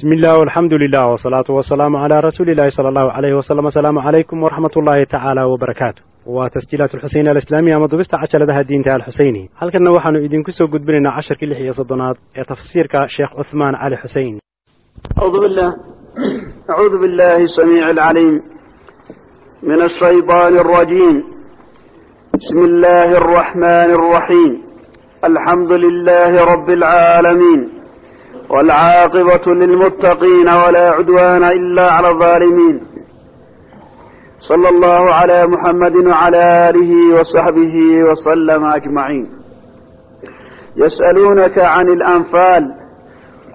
bismi illah alxamdu lilah wsalaatu wasalaamu calaa rasuuli illahi sala allahu alayhi wasalam asalaamu calaykum waraxmat ullaahi tacaala wbarakaatu waa tasjiilaat alxuseyn alislaamiya ama dubista cajaladaha diinta alxuseyni halkanna waxaanu idinku soo gudbinaynaa casharkii lix iyo soddonaad ee tafsiirka sheekh cuhmaan cali xuseyn acuudu billahi samiici alcaliim min ashayطaani alrajiim bismi illaahi alraxmani alraxiim alxamdu lilahi rabi alcaalamiin والعاقبة للمتقين ولا عدوان إلا على الظالمين صلى الله على محمد وعلى آله وصحبه وسلم أجمعين يسألونك عن الأنفال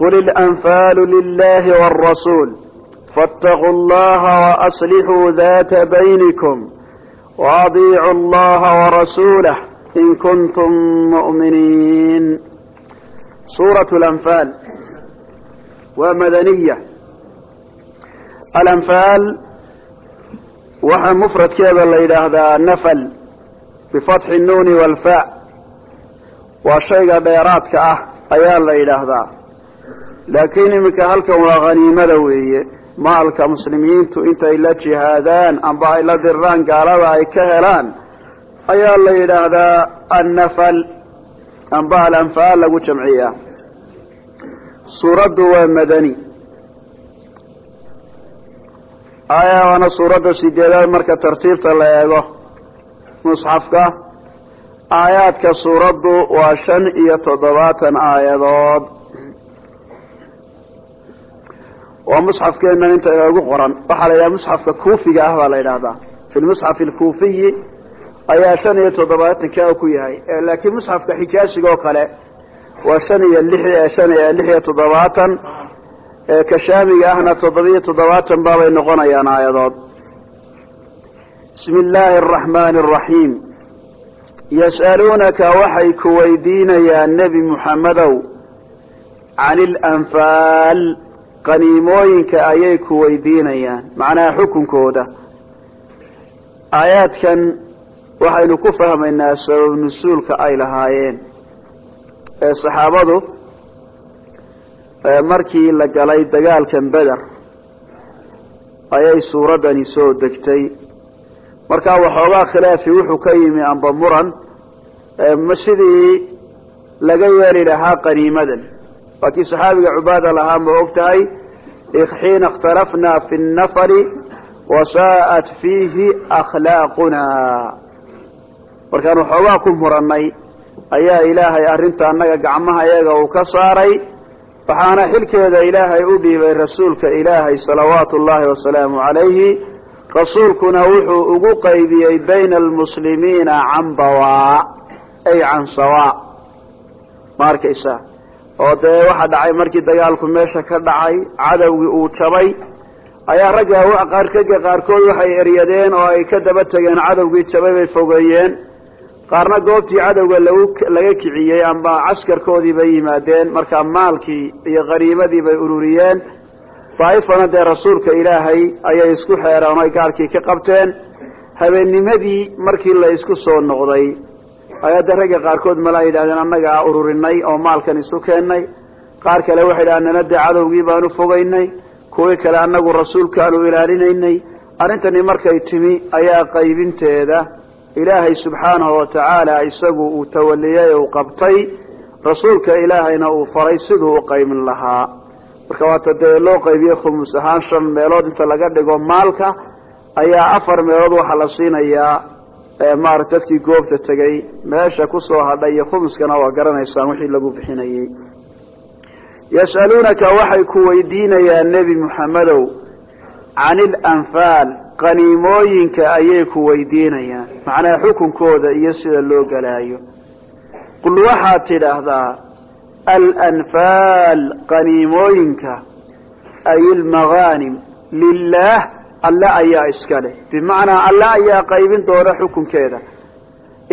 قل الأنفال لله والرسول فاتقوا الله وأصلحوا ذات بينكم وأضيعوا الله ورسوله إن كنتم مؤمنين سورة الأنفال waa madaniya. Alanfaal waxa mufradkeeda la yidhaahdaa nafal bifatxi nuuni walfa. Waa shayga dheeraadka ah ayaa la yidhaahdaa. Laakiin iminka halkan waa khaniimada weeye. Maalka muslimiintu intay la jihaadaan amba ay la diriraan gaalada ay ka helaan ayaa la yidhaahdaa annafal. Amba alanfaal lagu jamciyaa suuraddu waa madani. Aya waana suuradda sideedaad marka tartiibta la eego. Musxafka aayaadka suuraddu waa shan iyo toddobaatan aayadood. Waa musxafkeennan inta inoogu qoran. Waxaa la yidhaha musxafka kuufiga ah baa la yidhahdaa fi lmusxafi alkuufiyi ayaa shan iyo toddobaatanka ku yahay. Laakiin musxafka xijaasiga oo kale waa shan iyo lix shan iyo lix iyo toddobaatan ka shaamiga ahna toddobiyo toddobaatan baabay noqonayaan aayadood. Bismi illaahi araxmaani araxiim yas'aluunaka waxay ku weydiinayaan nebi muxammedow can ilanfaal qaniimooyinka ayay ku weydiinayaan. Macnaha xukunkooda. Aayaadkan waxaynu ku fahmaynaa sabab nusuulka ay lahaayeen ee saxaabadu markii la galay dagaalkan beder ayay suuraddani soo degtay. Markaa waxoogaa khilaafi wuxuu ka yimi amba muran ma sidii laga yeeli lahaa qaniimadan. Waa kii saxaabiga cubaada lahaa ma og tahay? Xiina ikhtalafnaa fi nafari wasaa'at fiihi akhlaaquna. Markaan waxoogaa ku muranay ayaa ilaahay arrinta annaga gacmaha iyaga uu ka saaray waxaana xilkeeda ilaahay u dhiibay rasuulka ilaahay salawaatu ullaahi wasalaamu calayhi. Rasuulkuna wuxuu ugu qaybiyey bayna almuslimiina can bawaa ay can sawaa. Ma arkaysa? Oo dee waxaa dhacay markii dagaalku meesha ka dhacay cadowgii uu jabay ayaa ragga ragga qaarkood waxay eryadeen oo ay ka daba tegeen cadowgii jabay bay fogeeyeen qaarna goobtii cadowga laga kiciyey amba caskarkoodii bay yimaadeen markaa maalkii iyo qaniimadii bay ururiyeen. Daa'ifana dee rasuulka ilaahay ayay isku xeereen oy gaalkii ka qabteen. Habeennimadii markii la isku soo noqday ayaa dee ragga qaarkood mala yidhahdeen annagaa ururinay oo maalkan isu keennay qaar kale waxay yidhahdeen nana dee cadowgii baanu fogaynay kuwii kale annagu rasuulkaanu ilaalinaynay. Arrintani markay timi ayaa qaybinteeda ilaahay subxaanahu watacaala isagu uu tawaliyey uu qabtay rasuulka ilaahayna uu faray siduu u qaybin lahaa. Marka waata dee loo qaybiyey khumus ahaan shan meelood inta laga dhigo maalka ayaa afar meelood waxaa la siinayaa maarata dadkii goobta tegey meesha ku soo hadhay iyo khumuskana waa garanaysaan wixii lagu bixinayey yas'aluunaka waxay ku weydiinayaan nebi muxammedow can ilanfaal qaniimooyinka ayay ku weydiinayaan. Macnaha xukunkooda iyo sida loo galaayo. Qul waxaad tidhaahdaa alanfaal qaniimooyinka ay ilmagaanim lilaah alle ayaa iska leh. Bimacnaa alle ayaa qaybin doona xukunkeeda.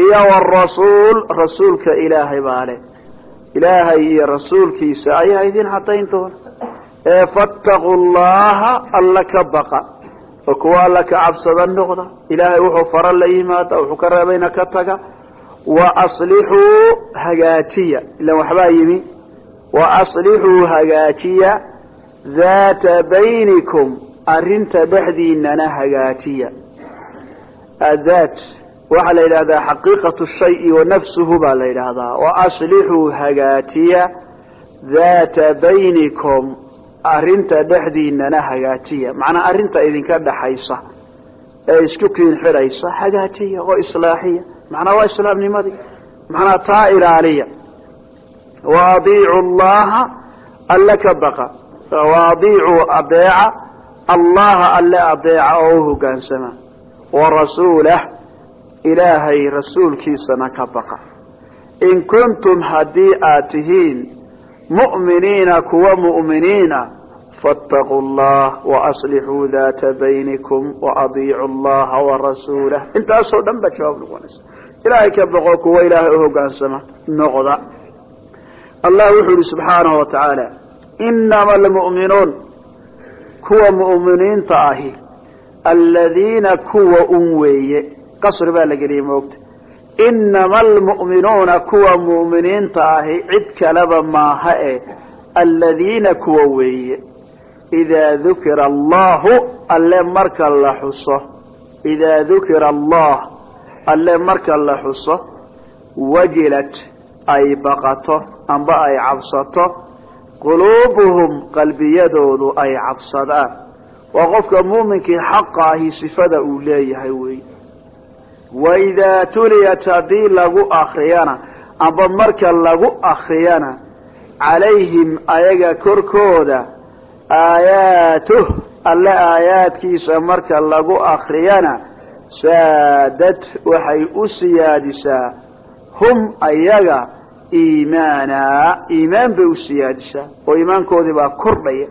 Iyo warasuul rasuulka ilaahay baa leh. Ilaahay iyo rasuulkiisa ayaa idin caddayn doona. Ee fattaquu llaha alla ka baqa oo kuwa alla ka cabsada noqda. Ilaahay wuxuu fara la yimaada wuxuu ka reebayna ka taga. Wa aslixuu hagaajiya. Ilan waxbaa yimi. Wa aslixuu hagaajiya daata baynikum. Arrinta dhexdiinana hagaajiya. Adaat waxaa la yidhahdaa xaqiiqatu shayi wa nafsuhu baa la yidhaahdaa. Wa aslixuu hagaajiya daata baynikum arrinta dhexdiinana hagaajiya. Macnaa arrinta idinka dhaxaysa ee isku kiin xidhaysa hagaajiya oo islaaxiya. Macnaa waa islaamnimadii macnaa taa ilaaliya. Wa adiicu llaha alle ka baqa. Wa adiicuu adeeca allaha alle adeeca oo u hogaansama wa rasuulah ilaahay rasuulkiisana ka baqa. In kuntum haddii aad tihiin mu'miniina kuwa mu'miniina faataquu allah waaslixuu daata baynikum waadiicu allaha warasuulah intaasoo dhan baa jawaab noqonaysa ilaahay ka baqo kuwa ilaahay u hogaansama noqda allah wuxuu yihi subxaanahu wa tacaala inama almu'minuun kuwa mu'miniinta ahi aladiina kuwa un weeye qasri baa la geliyey moogta inama almu'minuuna kuwa mu'miniinta ahi cid kaleba maaha e aladiina kuwa weeye idaa dukira allahu alle marka la xuso idaa dukira allah alle marka la xuso wajilat ay baqato amba ay cabsato quluubuhum qalbiyadoodu ay cabsadaan waa qofka muuminkii xaqa ahi sifada uu leeyahay wey waidaa tuliyat haddii lagu akriyana amba marka lagu akriyana calayhim ayaga korkooda aayaatuh alle aayaadkiisa marka lagu akriyana saadad waxay u siyaadisaa hum ayaga iimaana iimaan bay u siyaadisaa oo iimaankoodii baa kordhaya.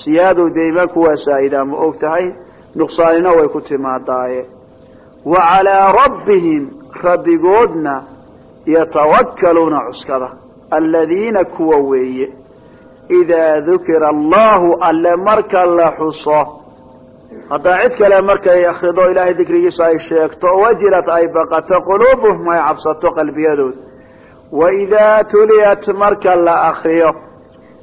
Siyaadow dee iimaanku waa saa'idaa ma og tahay nuqsaanina way ku timaadaaye wa calaa rabbihim rabbigoodna yatawakkaluuna cuskada aladiina kuwa weeye. Idaa dukira allahu alle marka la xuso. Haddaa cid kale markay akrido ilaahay dikrigiisa ay sheegto wajilat ay baqato quluubuhum ay cabsato qalbiyadooda waidaa tuliyat marka la akriyo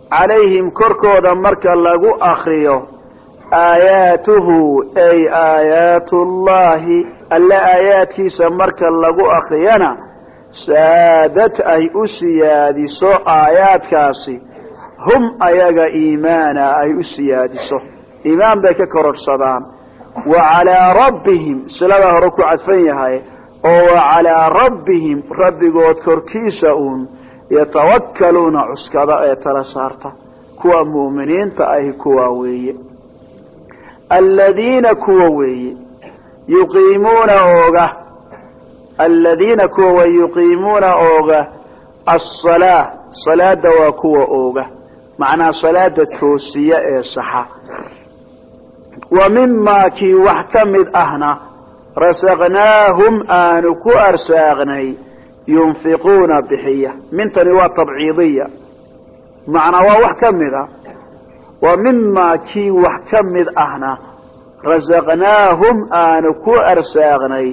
calayhim korkooda marka lagu akriyo aayaatuhu ay aayaatu llahi alle aayaadkiisa marka lagu akriyana saadad ay u siyaadiso aayaadkaasi. Hum ayaga iimaana ay u siyaadiso. Iimaan bay ka kororhsadaan wa calaa rabbihim siladaa hore ku cadfan yahay oo wa calaa rabbihim rabbigood korkiisa uun yatawakkaluuna cuskada ee tala saarta. Kuwa mu'miniinta ahi kuwa weeye. Aladiina kuwa weeye yuqiimuuna ooga. Aladiina kuwa yuqiimuuna ooga asalaa salaada waa kuwa ooga. Macnaha salaada toosiya ee saxa. Wa mimaa kii wax ka mid ahna rasaqnaahum aanu ku arsaaqnay yunfiquuna bixiya. Mintani waa tabciidiya. Macnaa waa wax ka mid a wa mimaa kii wax ka mid ahna rasaqnaahum aanu ku arsaaqnay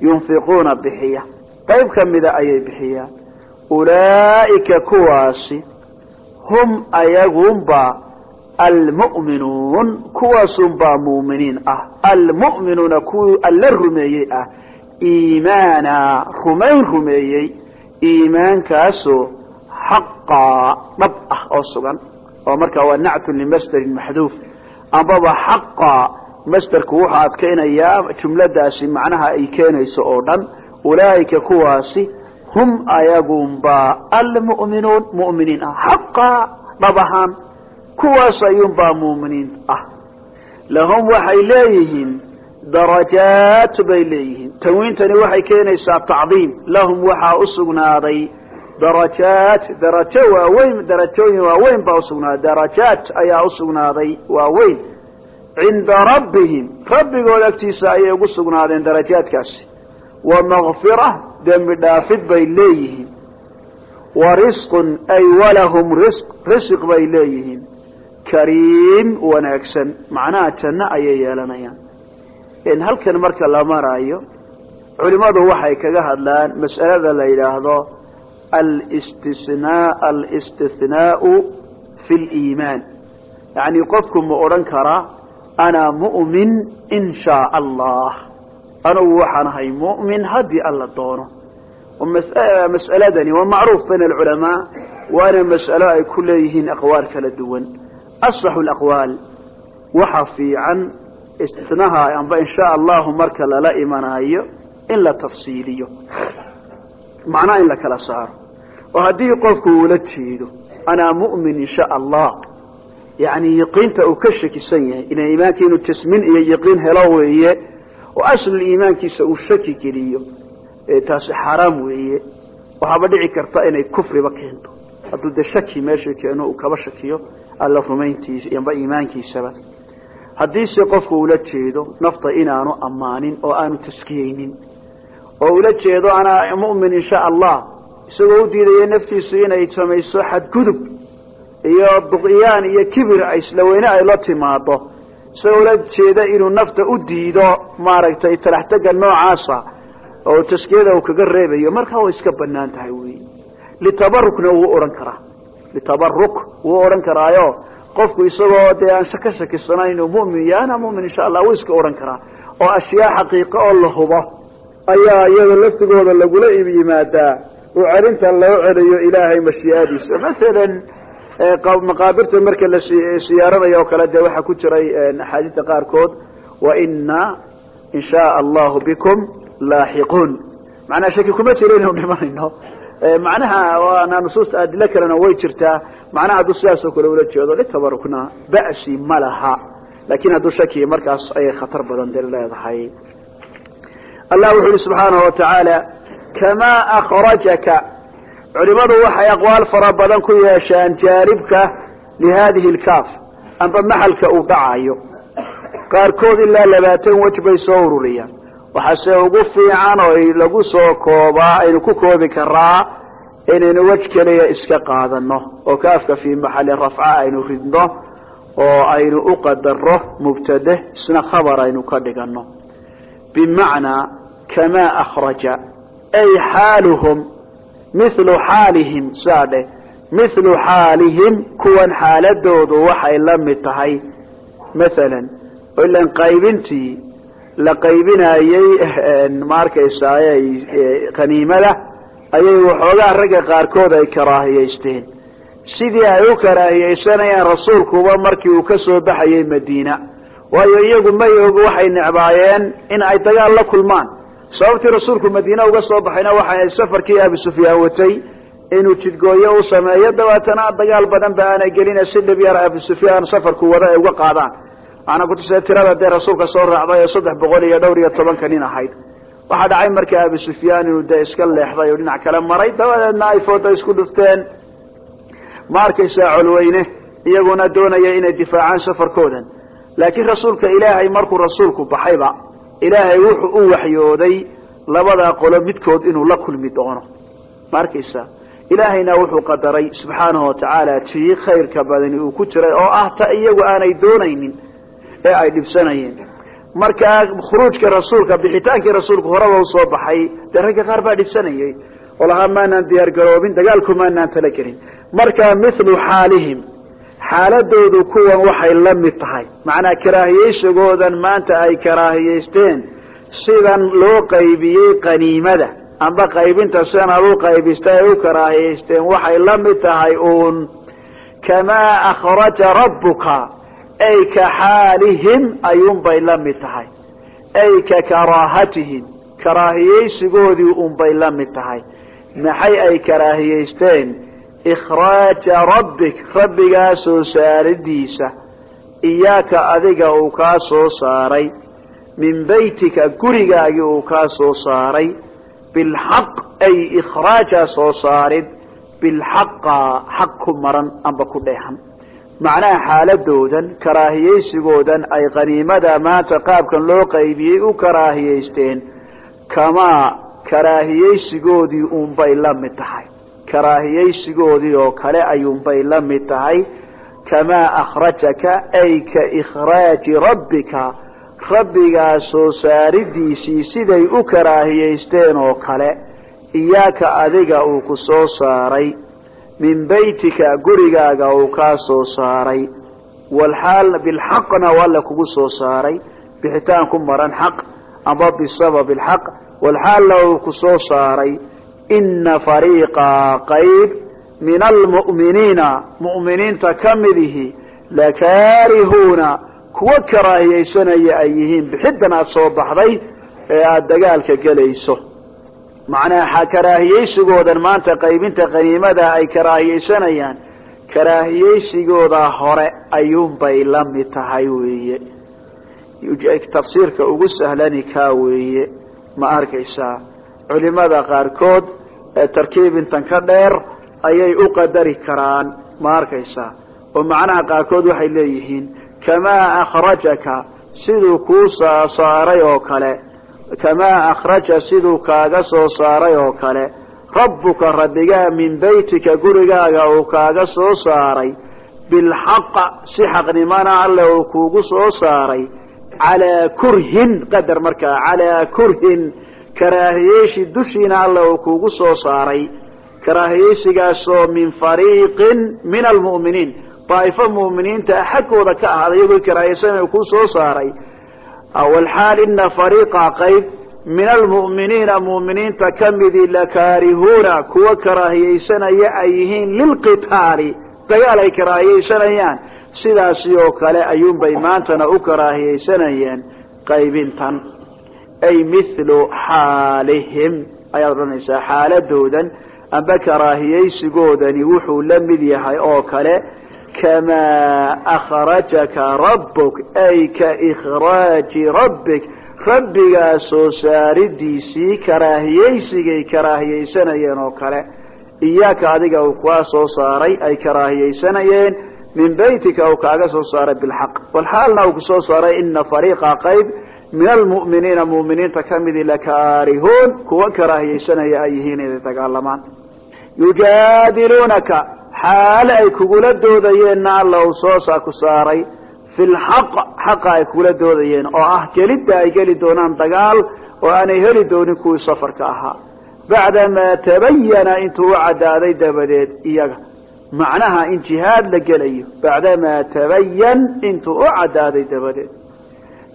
yunfiquuna bixiya qayb ka mida ayay bixiyaan ulaa'ika kuwaasi hum ayagunba almu'minuun kuwaasunbaa muuminiin ah almu'minuuna kuwii alla rumeeyey ah iimaana rumayn rumeeyey iimaankaasoo xaqaa dhab ah oo sugan oo markaa waa nactun limasderin maxduuf ambaba xaqaa masderku wuxuu adkaynayaa jumladaasi macnaha ay keenayso oo dhan ulaa'ika kuwaasi hum ayagunba almu'minuun mu'miniin ah xaqaa dhab ahaan kuwaas ayuunbaa muuminiin ah. Lahum waxay leeyihiin darajaat bay leeyihiin. Tanwiintani waxay keenaysaa tacdiim. Lahum waxaa u sugnaaday darajaat darajo waaweyn darajooyin waaweyn baa usugnaaday darajaat ayaa usugnaaday waaweyn cinda rabbihim rabbigood agtiisa ayay ugu sugnaadeen darajaadkaasi. Wa makfira dembi dhaafid bay leeyihiin. Wa risqun ay walahum risq risiq bay leeyihiin. Kariim wanaagsan macnaha janno ayay yeelanayaan. In halkan marka la maraayo culimadu waxay kaga hadlaan mas'alada la yidhaahdo alistisnaa alistithnaau fi liimaan yani qofku ma odhan karaa ana mu'min in shaa allah anugu waxaan ahay mu'min haddii alla doono. Mas'aladani waa macruuf bayna alculamaa waana mas'alo ay ku leeyihiin aqwaal kala duwan. Asaxu laqwaal waxa fiican istinaha amba in shaa allahu marka lala imanaayo in la tafsiiliyo. Macnaha in la kala saaro. Oo haddii qofku uula jeedo anaa mu'min in shaa allah yani yaqiinta uu ka shakisan yahay ina iimaanka inuu tasmin iyo yaqiin helo weeye oo aslul iimaankiisa uu shaki geliyo taasi xaaraam weeye. Waxaaba dhici karta inay kufriba keento. Hadduu dee shaki meesha keeno uu kaba shakiyo alla rumayntiisa amba iimaankiisaba. Haddiise qofku ula jeedo nafta inaanu ammaanin oo aanu taskiyeynin oo ula jeedo anaa mu'min in shaa allah isagoo u diidaya naftiisu inay samayso xadgudub iyo duqyaan iyo kibir isla weyne ay la timaado isagoo ula jeeda inuu nafta u diido maaragtay talaxtega noocaasa oo taskiyada uu kaga reebayo markaa way iska bannaan tahay wey litabarukna wuu odhan karaa. Litabaruk wuu odhan karaayo. Qofku isagoo dee aan ka shakisanayn inuu mu'min yahay ana mu'min insha allah wuu iska odhan karaa. Oo ashyaa xaqiiqa oo la hubo. Ayaa iyada laftigooda lagula yimaadaa. Oo celinta loo celiyo ilaahay mashiiadiisa maalan maqaabirta marka la siyaaranayo oo kale dee waxaa ku jiray axaadiista qaarkood waina in shaaa allahu bikum laaxiquun. Macnaha shaki kuma jiro inaynu dhimanayno. Macnaha waana nusuusta adilo kalena way jirtaa. Macnaha hadduu sidaasoo kale ula jeedo litabarukna ba'si ma laha. Lakin hadduu shaki markaas ayay khatar badan de leedahay. Allah wuxu uhi subxaanahu watacaala kamaa akrajaka culimadu waxay aqwaal fara badan ku yeeshaan jaaribka lihadihi lkaaf amba maxalka uu dhacayo qaarkood ilaa labaatan wej bay soo ururiyaan. Waxaase ugu fiican oo lagu soo koobaa aynu ku koobi karaa inaynu wej keliya iska qaadano oo kaafka fii maxali rafca aynu ridno oo aynu u qadaro mubtade isna khabar aynu ka dhigano bimacnaa kamaa akhraja ay xaaluhum milu xaalihim saa dheh milu xaalihim kuwan xaaladoodu waxay la mid tahay. Maalan ilan qaybintii la qaybinayey ma arkaysaay qaniimada ayay waxoogaa ragga qaarkood ay karaahiyaysteen sidii ay u karaahiyaysanayaan rasuulkuba markii uu ka soo baxayey madiina. Waayo iyagu may og waxay necbaayeen in ay dagaal la kulmaan sababtii rasuulku madiine uga soo baxayna waxay safarkii abi sufyaan watay inuu jidgooyo u sameeyo dabeetana dagaal badan ba aanay gelina si dhib yar abi sufyaan safarku wada ay uga qaadaan. Waxaana kutusay tirada dee rasuulka soo raacday oo saddex boqol iyo dhowr iyo tobanka nin ahayd. Waxaa dhacay markaa abi sufyaan inuu dee iska leexday oo dhinac kale maray dabadeedna ay fooda isku dhufteen. Ma arkaysaa colweyne iyaguna doonaya inay difaacaan safarkoodan. Laakiin rasuulka ilaahay markuu rasuulku baxayba ilaahay wuxuu u waxyooday labadaa qolo midkood inuu la kulmi doono. Ma ilaahayna wuxuu qadaray subxaanahu watacaala tii khayrka badani uu ku jiray oo ah ta iyagu aanay doonaynin ee ay dhibsanayeen. Markaa khuruujka rasuulka bixitaankii rasuulku horeba u soo baxay dee ragga qaar baa dhibsanayay. Oo lahaa maanaan diyaar garoobin dagaalku maanaan tala markaa milu xaalihim xaaladoodu kuwan waxay la mid tahay. Macnaa karaahiyeysigoodan maanta ay karaahiyeysteen sidan loo qaybiyey qaniimada amba qaybinta sidan aad u qaybista ay u karaahiyeysteen waxay la mid tahay uun kamaa akhraja rabbuka ay ka xaalihim ayuunbay la mid tahay. Ay ka karaahatihim karaahiyeysigoodii unbay la mid tahay. Maxay ay karaahiyeysteen ikhraaja rabbik rabbigaa soo saaridiisa iyaaka adiga uu kaa soo saaray min beytika gurigaagii uu kaa soo saaray bilxaq ay ikhraaja soo saarid bilxaqa xaq ku maran amba ku dheehan macnaha xaaladoodan karaahiyeysigoodan ay qaniimada maanta qaabkan loo qaybiyey u karaahiyeysteen kamaa karaahiyeysigoodii unbay la mid tahay karaahiyeysigoodii oo kale ayuunbay la mid tahay kamaa akhrajaka ay ka ikhraaji rabbika. Rabbigaa soo saaridiisii siday u karaahiyeysteen oo kale iyaaka adiga uu ku soo saaray min beytika gurigaaga uu kaa soo saaray walxaal bilxaqna alla kugu soo saaray bixitaan ku maran xaq amba bisababi alxaq walxaalna uu ku soo saaray ina fariiqa qayb min almu'miniina mu'miniinta ka midihi lakaarihuuna kuwa karaahiyaysanaya ay yihiin bixiddan aada soo baxday ee aada dagaalka gelayso macnaha karaahiyaysigoodan maanta qaybinta qaniimada ay karaahiyaysanayaan karaahiyaysigooda hore ayuunbay la mid tahay weeye tafsiirka ugu sahlani kaa weeye ma arkaysaa culimada qaarkood ee tarkiibintan ka dheer ayay u qadari karaan ma arkaysaa oo macnaha qaarkood waxay leeyihiin kamaa akhrajaka siduu kuu saaray oo kale. Kamaa akhraja siduu kaaga soo saaray oo kale. Rabbuka rabbigaa min beytika gurigaaga uu kaaga soo saaray. Bilxaqa si xaqnimana alle uu kuugu soo saaray. Calaa kurhin qadar markaa calaa kurhin karaahiyeyshi dushiina alle uu kuugu soo saaray. Karaahiyeysigaasoo min fariiqin min almu'miniin daa'ifo mu'miniinta xaggooda ka ahaaday iyagoo karaahiyeysanay kuu soo saaray. Walxaal ina fariiqa qayb min almu'miniina mu'miniinta ka midii lakaarihuuna kuwa karaahiyeysanaya ay yihiin lilqitaali dagaal ay karaahiyeysanayaan. Sidaasi oo kale ayuunbay maantana u karaahiyeysanayeen qaybintan ay mithlu xaalihim ayaad odhanaysaa xaaladoodan amba karaahiyeysigoodani wuxuu la mid yahay oo kale kamaa akhrajaka rabbuk ay ka ikhraaji rabbik rabbigaa soo saaridiisii karaahiyeysigay karaahiyeysanayeen oo kale iyaaka adiga uu kaa soo saaray ay karaahiyeysanayeen min beytika uu kaaga soo saaray bilxaq walxaalna uu ku soo saaray ina fariiqa min almu'miniina mu'miniinta ka midii lakaarihuun kuwa karaahiyeysanaya ay yihiin inay dagaalamaan yujaadiluunaka xaale ay kugula doodayeenna alla uu soo ku saaray fi lxaq xaqa ay kugula doodayeen oo ah gelidda ay geli doonaan dagaal oo aanay heli doonin kuwii safarka ahaa bacdamaa tabayana intuu u caddaaday dabadeed iyaga macnaha in jihaad la gelayo bacdamaa tabayan intuu u caddaaday dabadeed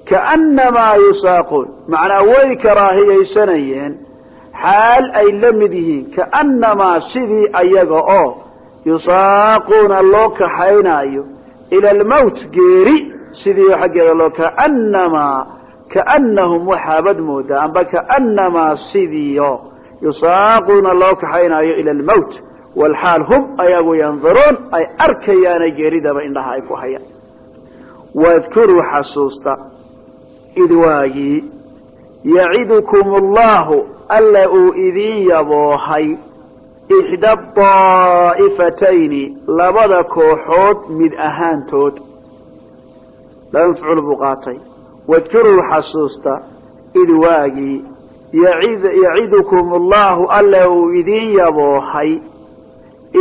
kaannamaa yusaaquun macnaa way karaahiyaysanayeen xaal ay la mid yihiin. kaannamaa sidii ayaga oo yusaaquuna loo kaxaynaayo. ila almowt geeri. Sidii xaggeeda loo kaannamaa kaanahum waxaabad moodaa. amba kaannamaa sidiio yusaaquuna loo kaxaynaayo ila almowt walxaal hum ayagu yanduruun ay arkayaana geeridaba indhaha ay ku hayaan. wadkuruu xasuusta id waagii yacidukum allahu alla uu idiin yaboohay ixda daa'ifatayni labada kooxood mid ahaantood. Laba mafcuul buu qaatay. Wadkuruu xasuusta id waagii yacidukum allahu alla uu idiin yaboohay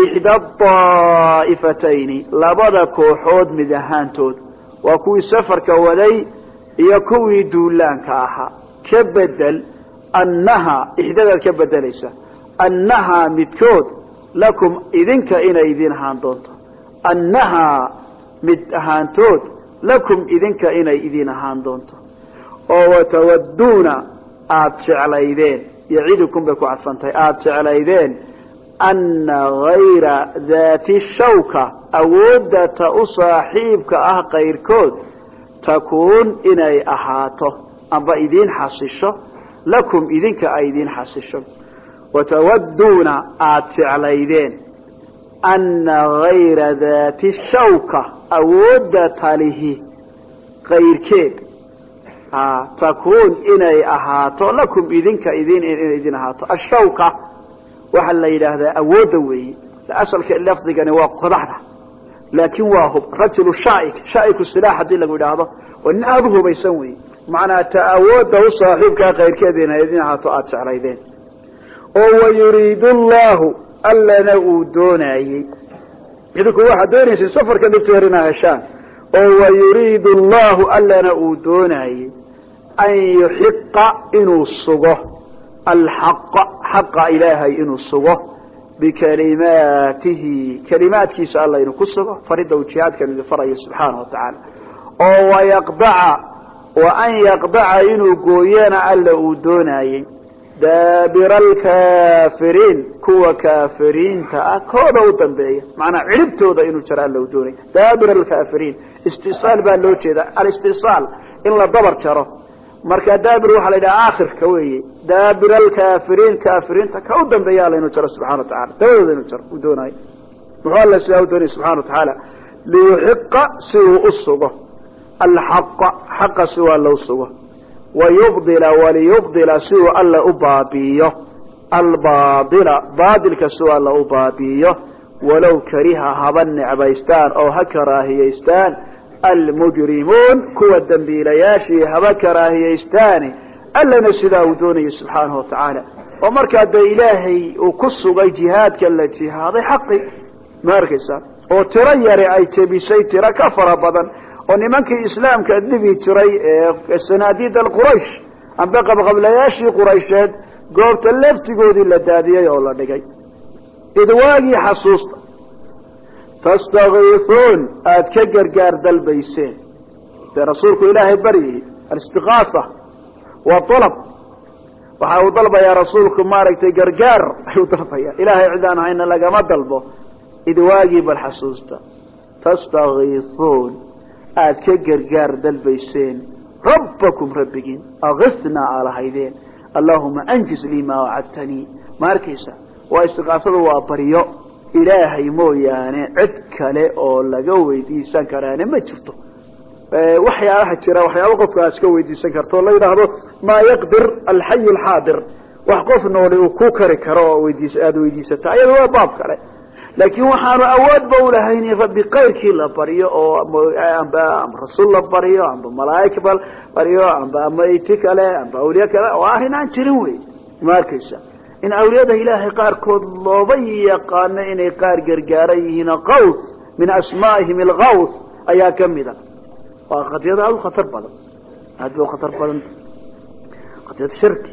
ixda daa'ifatayni labada kooxood mid ahaantood. Waa kuwii safarka waday iyo kuwii duulaanka ahaa. Ka bedel annahaa ixdadaad ka bedelaysa. Annahaa midkood lakum idinka inay idin ahaan doonto. Annahaa mid ahaantood lakum idinka inay idin ahaan doonto. Oo watawaduuna aada jeclaydeen. Yacidukum bay ku cadfantahay aada jeclaydeen anna gayra daati shawka awoodda ta u saaxiibka ah kayrkood takuun inay ahaato amba idiin xasisho lakum idinka ay idiin xasisho. Watawaduuna aada jeclaydeen anna gayra daati shawka awoodda talihi kayrkeed takuun inay ahaato lakum idinka idin inay idin ahaato. Ashawka waxaa la yidhaahdaa awoodda weeye asalka lafdigani waa qodaxda laakin waa hub. Rajulu shaaik shaaiku silaax haddii lagu yidhaahdo. Waa nin aada u hubaysan wey macnaa ta awoodda saaxiibkaa kayrkeed inay idin ahaato aada jeclaydeen. Oo wayuriidu llahu allana uu doonayey. Idinku waxaad doonaysay safarka dhibteer inaa heshaan. Oo wayuriidu llahu allana uu doonayey an yuxiqa inuu sugo. Alxaqa xaqa ilaahay inuu sugo bikalimaatihi kalimaadkiisa alla inuu ku sugo faridda uu jihaadkan idin farayo subxaana wa tacaala oo wayaqdaca wa an yaqdaca inuu gooyana alla uu doonayey daabira alkaafiriin kuwa kaafiriinta ah kooda u dambeeya macnaa ciribtooda inuu jaro alla uu doonaya daabira alkaafiriin istisaal baa loo jeeda alistisaal in la dabar jaro marka daabir waxaa la yidhaha aakhirka weeye. Daabir alkaafiriin kaafiriinta ka u dambeeya alla inuu jaro subxana wa tacala dabadooda inuu jaro uu doonayo muxuu alla sidaa u doonaya subxana wa tacaala? Liyuxiqa si uu u sugo. Alxaqa xaqa si uu alla u sugo wayubdila waliyubdila si uu alla u baabiiyo. Albaaila baatilka si uu alla u baabiiyo. Walow kariha haba necbaystaan oo ha karaahiyaystaan almujrimuun kuwa dembiilayaashii haba karaahiyaystaani allana sidaa uu doonayay subxaanahu wa tacaala oo markaa dee ilaahay uu ku sugay jihaadka la jihaaday xaqi ma arkaysa oo tiro yari ay jebisay tiro ka fara badan oo nimankii islaamka dhibi jiray ee sanaadiid alquraysh amba qabqablayaashii quraysheed goobta laftigoodii la daadiyey oo la dhigay idwaagii xasuusta tastakiisuun aada ka gargaar dalbayseen dee rasuulku ilaahay baryihi alistiqaafa waa alab waxa uu dalbayaa rasuulku maaragtay gargaar ayuu dalbaya ilahay cidaan hayna lagama dalbo idwaagii bal xasuusta tastakiisuun aada ka gargaar dalbayseen rabbakum rabbigiin akisnaa aalahaydeen allahuma anjis lii maa wacadtanii ma arkaysa waa istiqaafadu waa baryo ilaahay mooyaane cid kale oo laga weydiisan karaana ma jirto. Waxyaabaha jira waxyaaba qofka aad iska weydiisan karto la yidhaahdo maa yaqdir alxay alxaadir wax qof nooli uu ku kari karo oo aada weydiisata ayada waa baab kale. Laakiin waxaanu awoodba ulahayn in rabbi kayrkii la baryo oo amba rasuul la baryo amba malaaig baryo amba amayti kale amba awliye kale oo arrin aan jirin wey. Ma arkaysa in awliyada ilaahay qaarkood looba yaqaano inay qaar gargaaran yihiin qaws min asmaa'ihim algaws ayaa kamida waa qadiyada aad u khatar badan. Aad ba u khatar badan qadiyad shirki.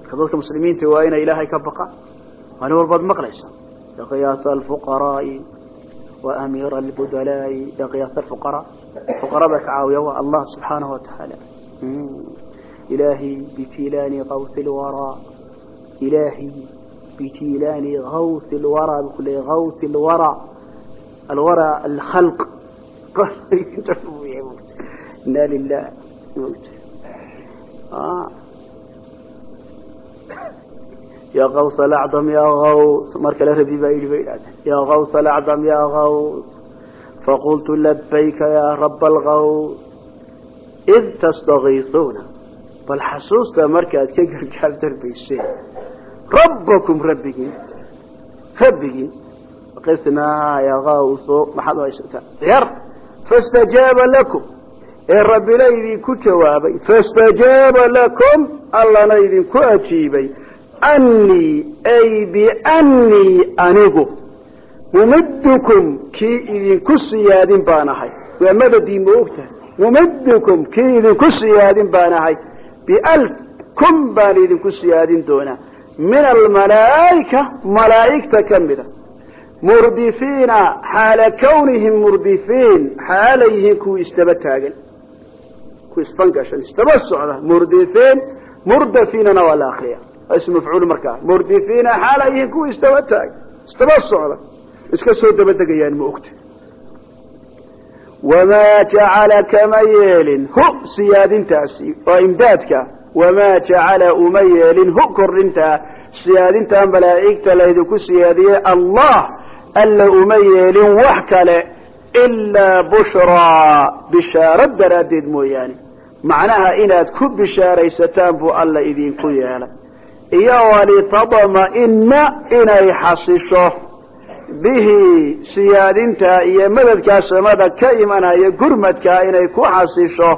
Marka dadka muslimiinta waa inay ilaahay ka baqaan maalin walbaad maqlaysa. Ya alfuqaraai wa amiira albudalaai ya alfuqaraa fuqarada ka caawiya waa allah subxaanahu watacaala ilahi bitilaani qaws lwaraa bitilaani gaws lwaraa bkul gaws lwaraa alwaraa alkhalq ina lilah ya gaws alacdam ya gaws mar kale rabi baa yidhi bay idhahdeen ya gaws alacdam ya gaws faqultu labayka ya raba algaws id tastakiisuuna bal xasuusta markaad ka gargaar darbayseen rabbakum rabbigiin rabbigiin qisnaa ya gawso maxaad haysataa yar fastajaaba lakum. Ee rabbina idinku jawaabay fastajaaba lakum allana idinku ajiibay. Annii ay biannii anigu. Mumiddukum kii idinku siyaadin baan ahay. Waa madadii ma ogtahay mumiddukum kii idinku siyaadin baan ahay. Bial kun baan idinku siyaadin doonaa min almalaa'ika malaa'igta ka mida murdifiina xaala kawnihim murdifiin xaalay yihiin kuwii isdaba taagan kuwi isfangashan isdaba socda murdifiin murdafiinana waa la akriya waa ismu mafcuul markaa murdifiina xaalay yihiin kuwii isdaba taagan isdaba socda iska soo daba degayaan ma ogta wamaa jacala kama yeelin hu siyaadintaasi oo imdaadka wamaa jacala uma yeelin hu kordhintaa siyaadintaa malaa'igta laydinku siyaadiyey allah alla uma yeelin wax kale ilaa bushraa bishaaro daraaddeed mooyaane macnaha inaad ku bishaaraysataan buu alla idinku yeelay iyo walitadma'ina inay xasisho bihi siyaadintaa iyo madadkaa samada ka imanaya gurmadkaa inay ku xasisho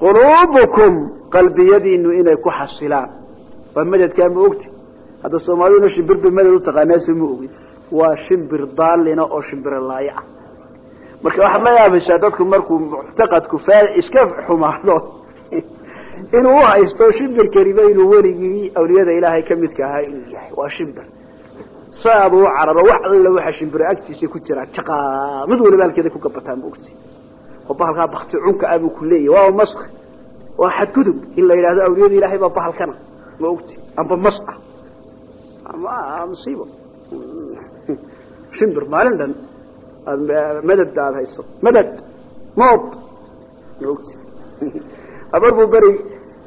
quluubukum qalbiyadiinu inay ku xasilaan. Waa madadkaa ma ogti? Hadda soomaaliduna shimbir bay madad u taqaanaase ma ogin waa shimbir daalina oo shimbirolaayo ah marka waxaad la yaabaysaa dadku markuu muctaqadku faa iska xumaado inuu uhaysto shimbir keliba inuu weligii awliyada ilaahay ka midka ahaa inuu yahay. Waa shimbir. Saad uu cararo wax alla waxa shimbiro agtiisa ku jira. Jaqa mid waliba halkeeda ku gabataa maogti oo bahalkaa bakti cunka ah buu ku leeyahy waa mask waa xadgudub in la yidhahdo awliyada ilaahay baa bahalkana. Ma ogti amba mas ah. Ama musiibo shimbir maalin dhan aad madadda aada hayso madad mood ma ogti. Habar buu beri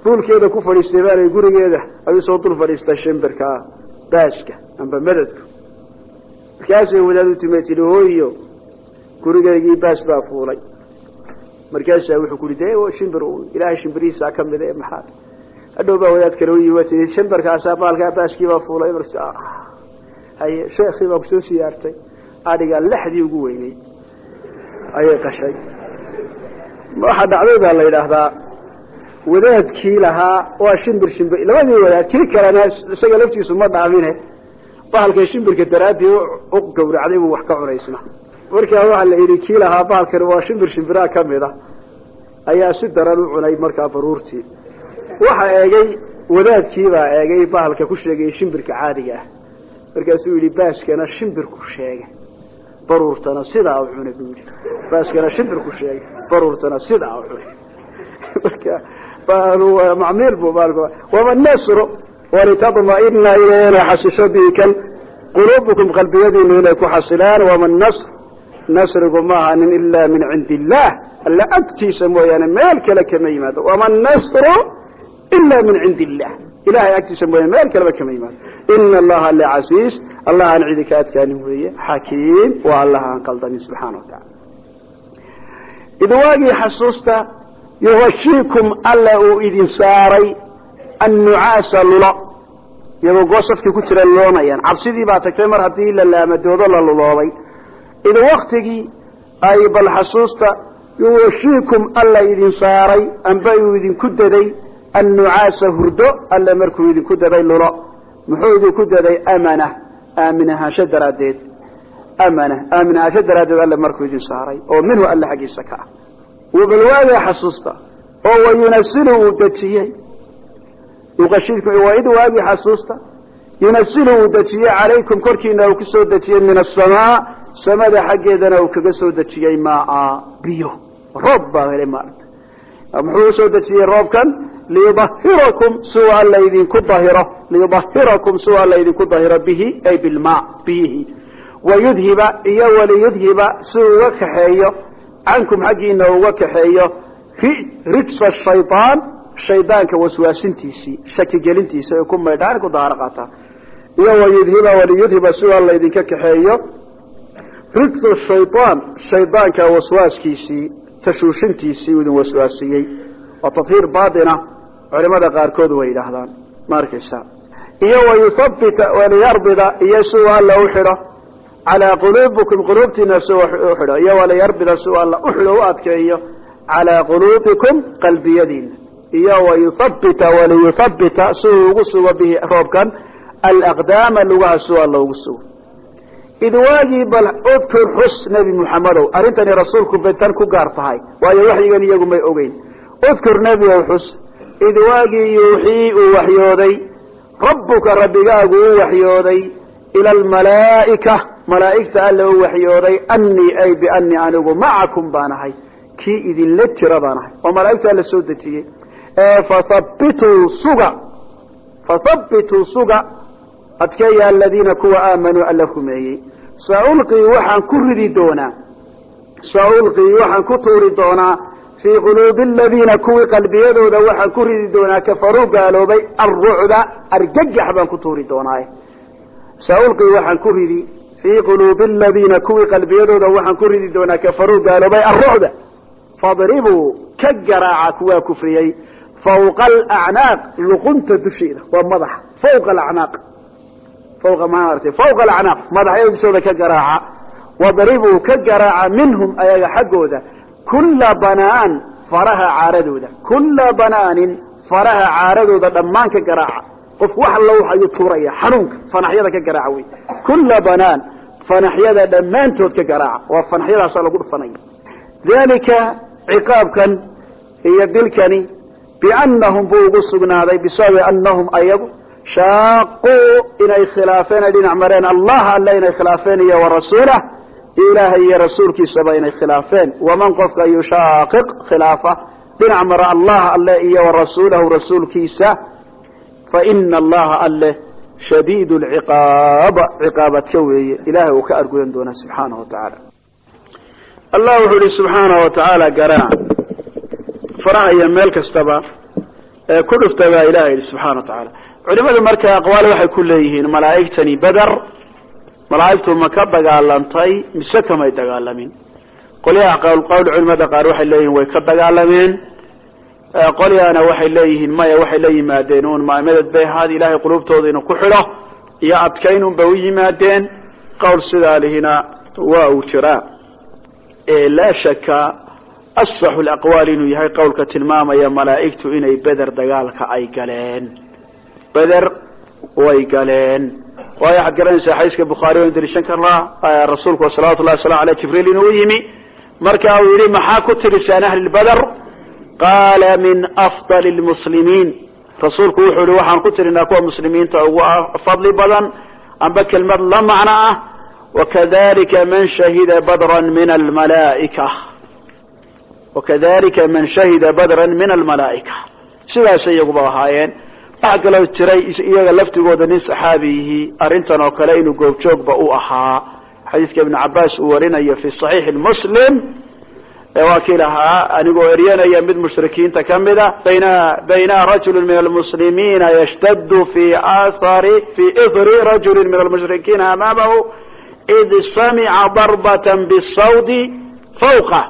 buulkeeda ku fadhiistay baalay gurigeeda. Ayuu soo dul fadhiista shimbirka baashka amba madadku. Markaasay wadaadu timay tihi hooyo gurigeygii baas baa fuulay markaasaa wuxuu ku yidhi de shimbir ilaahay shimbirihiisaa ka mida ee maxaa? Hadhow baa wadaad kale u yimi tii shimbirkaasaa baalkaa baaskiibaa fuulay. Haye sheekii baa ku soo siyaartay adhigaa lexdii ugu weynay. Ayay qashay. Waxa dhacday baa la yidhaahdaa wadaadkii lahaa waa shimbir shimbir. Labadii wadaad kii kalena isaga laftiisu ma dhaamine bahalkay shimbirka daraaddii u gawracday buu wax ka cunaysna markaa waxaa la yidhi kii lahaa bahalkani waa shimbir shimbiraha ka mid a ayaa si daran u cunay markaa baruurtii. Waxa eegay wadaadkiibaa eegay bahalka ku sheegay shimbirka caadiga ah. Markaasuu yidhi baaskana shimbirku sheegay. Baruurtana sidaa u cunay buu yidhi. Baaskana shimbirku sheegay. Baruurtana sidaa u cunay. Marka macmiil bu wama nasru walitadma'ina inayna xasisho biikan quluubukum qalbiyadiinu inay ku xasilaan. Wama nasr nasrigu ma ahanin ilaa min cindi illaah alla agtiisa mooyaane meel kale kama yimaado. Wama nasru ila min cindi illah ilahay agtiisa mooyaane meel kaleba kama yimaado. Ina allaha lacasiis allah aan cidi ka adkaanin weeye. Xakiim. Waa allah aan subxaana wa tacala idwaagii xasuusta yuhashiikum alla uu idin saaray annucaasa lulo. Iyagoo goosafkii ku jira luloomayaan cabsidii baa tagtay mar haddii la laamadoodo la luloobay id waktigii ay bal xasuusta yuhashiikum alla idin saaray amba uu idinku daday annucaasa hurdo alla markuu idinku daday lulo muxuu idinku daday amana aamin ahaansho daraaddeed amana aamin ahaansho daraaddeed alle markuu idin saaray oo minhu alle xaggiisa ka ah balwaagaa xasuusta oo wayunasilu uu dejiyey id waagii xasuusta yunasilu uu dejiyey calaykum korkiina samada xaggeedana uu kaga soo dejiyey maa biyo. Roob baa helay maarata muxuu u soo dejiyey roobkan? Liyudahirakum siuu alla idinku dahiro. Liyudahirakum siuu alla idinku dahiro bihi ay bilmaa biyihi. Wayudhiba iyo waliyudhiba si uga kaxeeyo cankum xaggiina uga kaxeeyo rijsa shayaan shaydaanka waswaasintiisii shakigelintiisa ay ku maydhaan ku daaro iyo wayudhiba waliyudhiba si alla idinka kaxeeyo rijsa shayaan shaydaanka waswaaskiisii tashuushintiisii uu idin waswaasiyey. Waa tadhiir baatina culimada qaarkood way yidhaahdaan. Ma arkaysa iyo wayuthabita waliyarbida iyo si uu alla u xidho. Calaa quluubikum quluubtiina si u xidho. Iyo waliyarbida si uu alla u xidho u adkeeyo. Calaa quluubikum qalbiyadiina. Iyo wayuthabita waliyuthabita si uu ugu sugo bihi roobkan. Alaqdaama lugaha si uu alla ugu sugo id waagii bal udkur xus nebi muxamedow arrintani rasuulku bay tan ku gaar tahay waayo waxyigan iyagu may ogeyn. Udkur nebiow xus id waagii yuuxii uu waxyooday. Rabbuka rabbigaagu uu waxyooday. Ila almalaa'ika malaa'igta alle u waxyooday. Annii ay biannii anigu macakum baan ahay. Kii idinla jira baan ahay. Oo malaa'igta alla soo dejiyey. Ee fathabbituu suga. Fathabbituu suga adkeeya aladiina kuwa aamanuu alla rumeeyey saulqii waxaan ku ridi doonaa saulqii waxaan ku tuuri doonaa fii quluubi aladiina kuwii qalbiyadooda waxaan ku ridi doonaa kafaruu gaaloobay alrucda argagax baan ku tuuri doonaaye saulqii waxaan ku ridi fii quluubi aladiina kuwii qalbiyadooda waxaan ku ridi doonaa kafaruu gaaloobay alrucda fadribuu ka garaaca kuwaa kufriyey. Fawqa alacnaaq luqunta dusheeda waa madaxa. Fawqa alacnaaq fawqa maartay fawqa alacnaaq madaxyadooda ka garaaca wadribuu ka garaaca minhum ayaga xaggooda kulla banaan faraha caaradooda kulla banaanin faraha caaradooda dhammaan ka garaaca qofku wax alla waxayuu tuuraya xanuunka fanaxyada ka garaaca wey kulla banaan fanaxyada dhammaantood ka garaaca waa fanaxyadaasaa lagu dhufanaya dalika ciqaabkan iyo dilkani biannahum buu ugu sugnaaday bisababi annahum ayagu shaaquu inay khilaafeen ay dhinac mareen. Allah alle inay khilaafeen iyo warasuulah ilaahay iyo rasuulkiisaba inay khilaafeen. Waman qofka yushaaqiq khilaafa dhinac mara allah alle iyo warasuulahu rasuulkiisa faina allaha alle shadiid lciqaab ciqaabadka weeye ilahay uu ka argudan doonaa subxaanahu wa tacaala. Allah wuxuu ihi subxaanahu wa tacaala garaac faraha iyo meel kastaba ee ku dhufta baa ilahay yihi subxana wa tacaala culimadu marka aqwaal waxay ku leeyihiin malaa'igtani beder malaa'igtu ma ka dagaalantay mise kamay dagaalamin? Qolyaha qowl culimada qaar waxay leeyihiin way ka dagaalameen qolyaana waxay leeyihiin maya waxay la yimaadeen un maameded bay ahaad ilaahay qulubtooda ku xidho iyo adkayn un bay u yimaadeen. Qowl sidaa lihina waa uu jiraa. Laa shaka asaxu laqwaal inuu yahay qowlka tilmaamaya malaa'igtu inay beder dagaalka ay galeen beder way galeen. Waayo waxaad garanaysaa xadiiska bukhaari waynu daliishan karnaa rasuulku salawatu llahi wasalam aleyh jibriil inuu yimi. Marka uu yidhi maxaa ku tirisaan ahli beder qaala min afdali lmuslimiin. Rasuulku wuxuu yihi waxaan ku tirinaa kuwa muslimiinta ugu fadli badan amba kelmad la macno ah wakadalika man shahida badran min almalaaika. Wakadalika man shahida badran min almalaa'ika. Sidaasay iyaguba ahaayeen waxaa kaloo jiray iyaga laftigooda nin saxaabiyihii arrintan oo kale inuu goobjoogba u ahaa. Xadiidka ibnu cabaas uu warinayo fi saxiixi muslim waa kii lahaa anigoo eryanaya mid mushrikiinta kamida bayna bayna rajulu min almuslimiina yshtadu fi athari fi idri rajuli min almushrikiina amaamahu id samica darbata bsawdi fawqa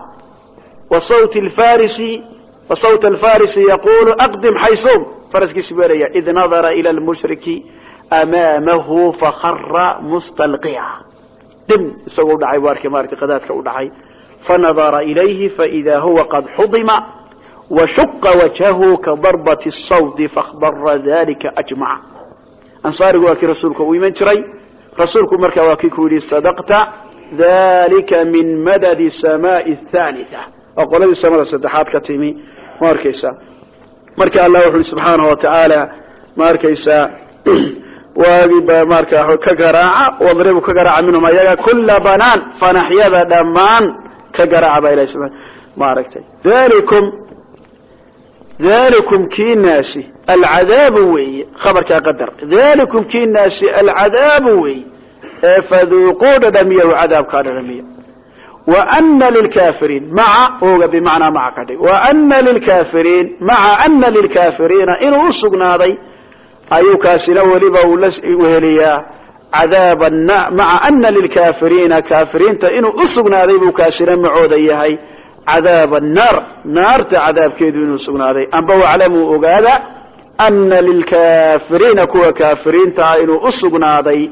wa sawti lfarisi wa sawt alfarisi yaqulu aqdim xaysum faraskiisu weeraya id nadara ila lmushriki amaamahu fakara mustalqiya. Dim isagoo udhacay arkay maarata qadaadka u dhacay. Fanadara ilayhi faida huwa qad xudima washuqa wajhahu kadarbati sawdi fahdara dalika ajmaca. Ansaarigu waa kii rasuulka u iman jiray. Rasuulku markaa waa kii ku yidhi sadaqta dalika min madadi samaai thaalitha waa qoladii samada saddexaad ka timi ma arkaysaa marka allah wuxu uhi subxaanahu watacaala ma arkaysaa waagiba marka ka garaaca wadribu ka garaaca minhum ayaga kula banaan fanaxyada dhammaan ka garaaca baa ilahi subaa ma aragtay. Dalikum dalikum kii naasi alcadaabu weeye khabarkaa qadar. Dalikum kii naasi alcadaabu weeye ee faduuquu dhadhamiya cadaabkaa dhadhamiya وأن للكافرين مع oga بمعنaa mع ka dhig وأن للكافرين مع أن للكافريiن inuu usugnaaday ayuu kaasina weliba uu la weheliyaa عذاaب مع أن للكافريiنa كافiriinta inuu usugnaaday buu kaasina macooda yahay عذاaب الناr naarta cadaabkeedu inuu sugnaaday amba واعلموا ogaada أنa للكافiriiنa kuwa كافiriintaa inuu usugnaaday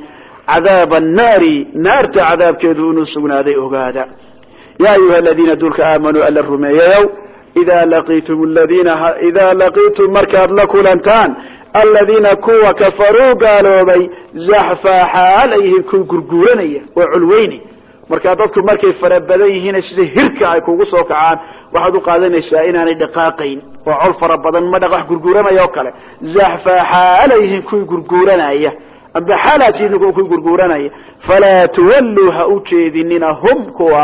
cadaab annaari naarta cadaabkeedu inuu sugnaaday ogaada yaa ayuha aladiina dulka aamanuu alla rumeeyayow idaa laqiitum ladiina idaa laqiitum markaad la kulantaan aladiina kuwa kafaruu gaaloobay zaxfaa xaal ay yihiin kuwa gurguuranaya oo culweyne markaa dadku markay fara badan yihiin sida hirka ay kugu soo kacaan waxaad u qaadanaysaa inaanay dhaqaaqayn oo col fara badan ma dhaq wax gurguuranaya oo kale zaxfaa xaal ay yihiin gurguuranaya amba xaalaatiidinku ku gurguuranaya. Falaa tuwalluu ha u jeedinina hum kuwa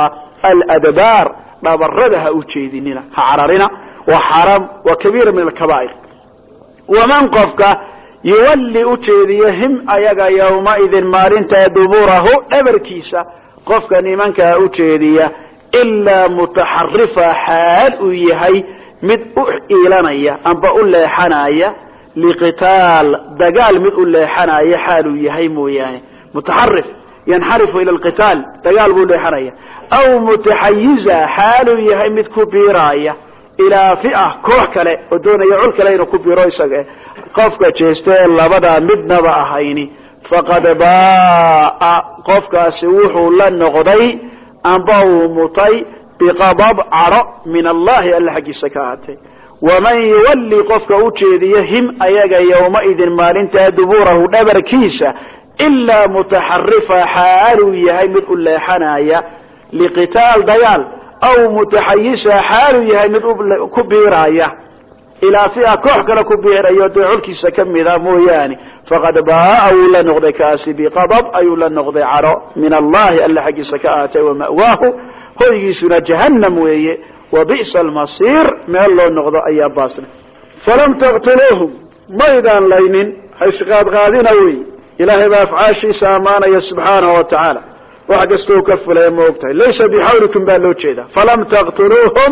aladbaar dhabarada ha u jeedinina ha cararina. Waa xaaraam waa kabiira min alkabaa'ir. Waman qofka yuwalli u jeediyo him ayaga yawmaidin maalintaa duburahu dhabarkiisa qofka nimankaa u jeediya ilaa mutaxarifa xaal uu yahay mid u iilanaya amba u leexanaya liqitaal dagaal mid u leexanaya xaaluu yahay mooyaane. Mutaxarif yanxarifu ila alqitaal dagaal buu leexanaya. Aw mutaxayiza xaaluu yahay mid ku biiraaya ilaa fia koox kale oo doonaya col kale inuu ku biiro isaga. Qofka jeestee labadaa midnaba ahayni. Faqad baaa qofkaasi wuxuu la noqday amba uu mutay biqadab caro min allahi alla xaggiisa ka ahaatay waman yuwalli qofka u jeediyo him ayaga yowmaidin maalintaa duburahu dhabarkiisa ilaa mutaxarifa xaaluu yahay mid u leexanaya liqitaal dagaal aw mutaxayisa xaaluu yahay mid ku biiraya ilaa fia koox kale ku biirayo dee colkiisa kamida mooyaane faqad baaa wuu la noqday kaasi biqadab ayuu la noqday caro min allahi alla xaggiisa ka ahaatay wama'waahu hoygiisuna jahannam weeye wa bi'sa almasiir. Meel loo noqdo ayaa baasna. Falam taqtuluuhum. Maydaan laynin. Haysqaadqaadina wey ilaahay baa afcaashiisa ammaanaya subxaanahu wa tacaala. Wax kastoo ka fulaya ma og tahay laysa bixawlikum baa loo jeeda falam taqtuluuhum.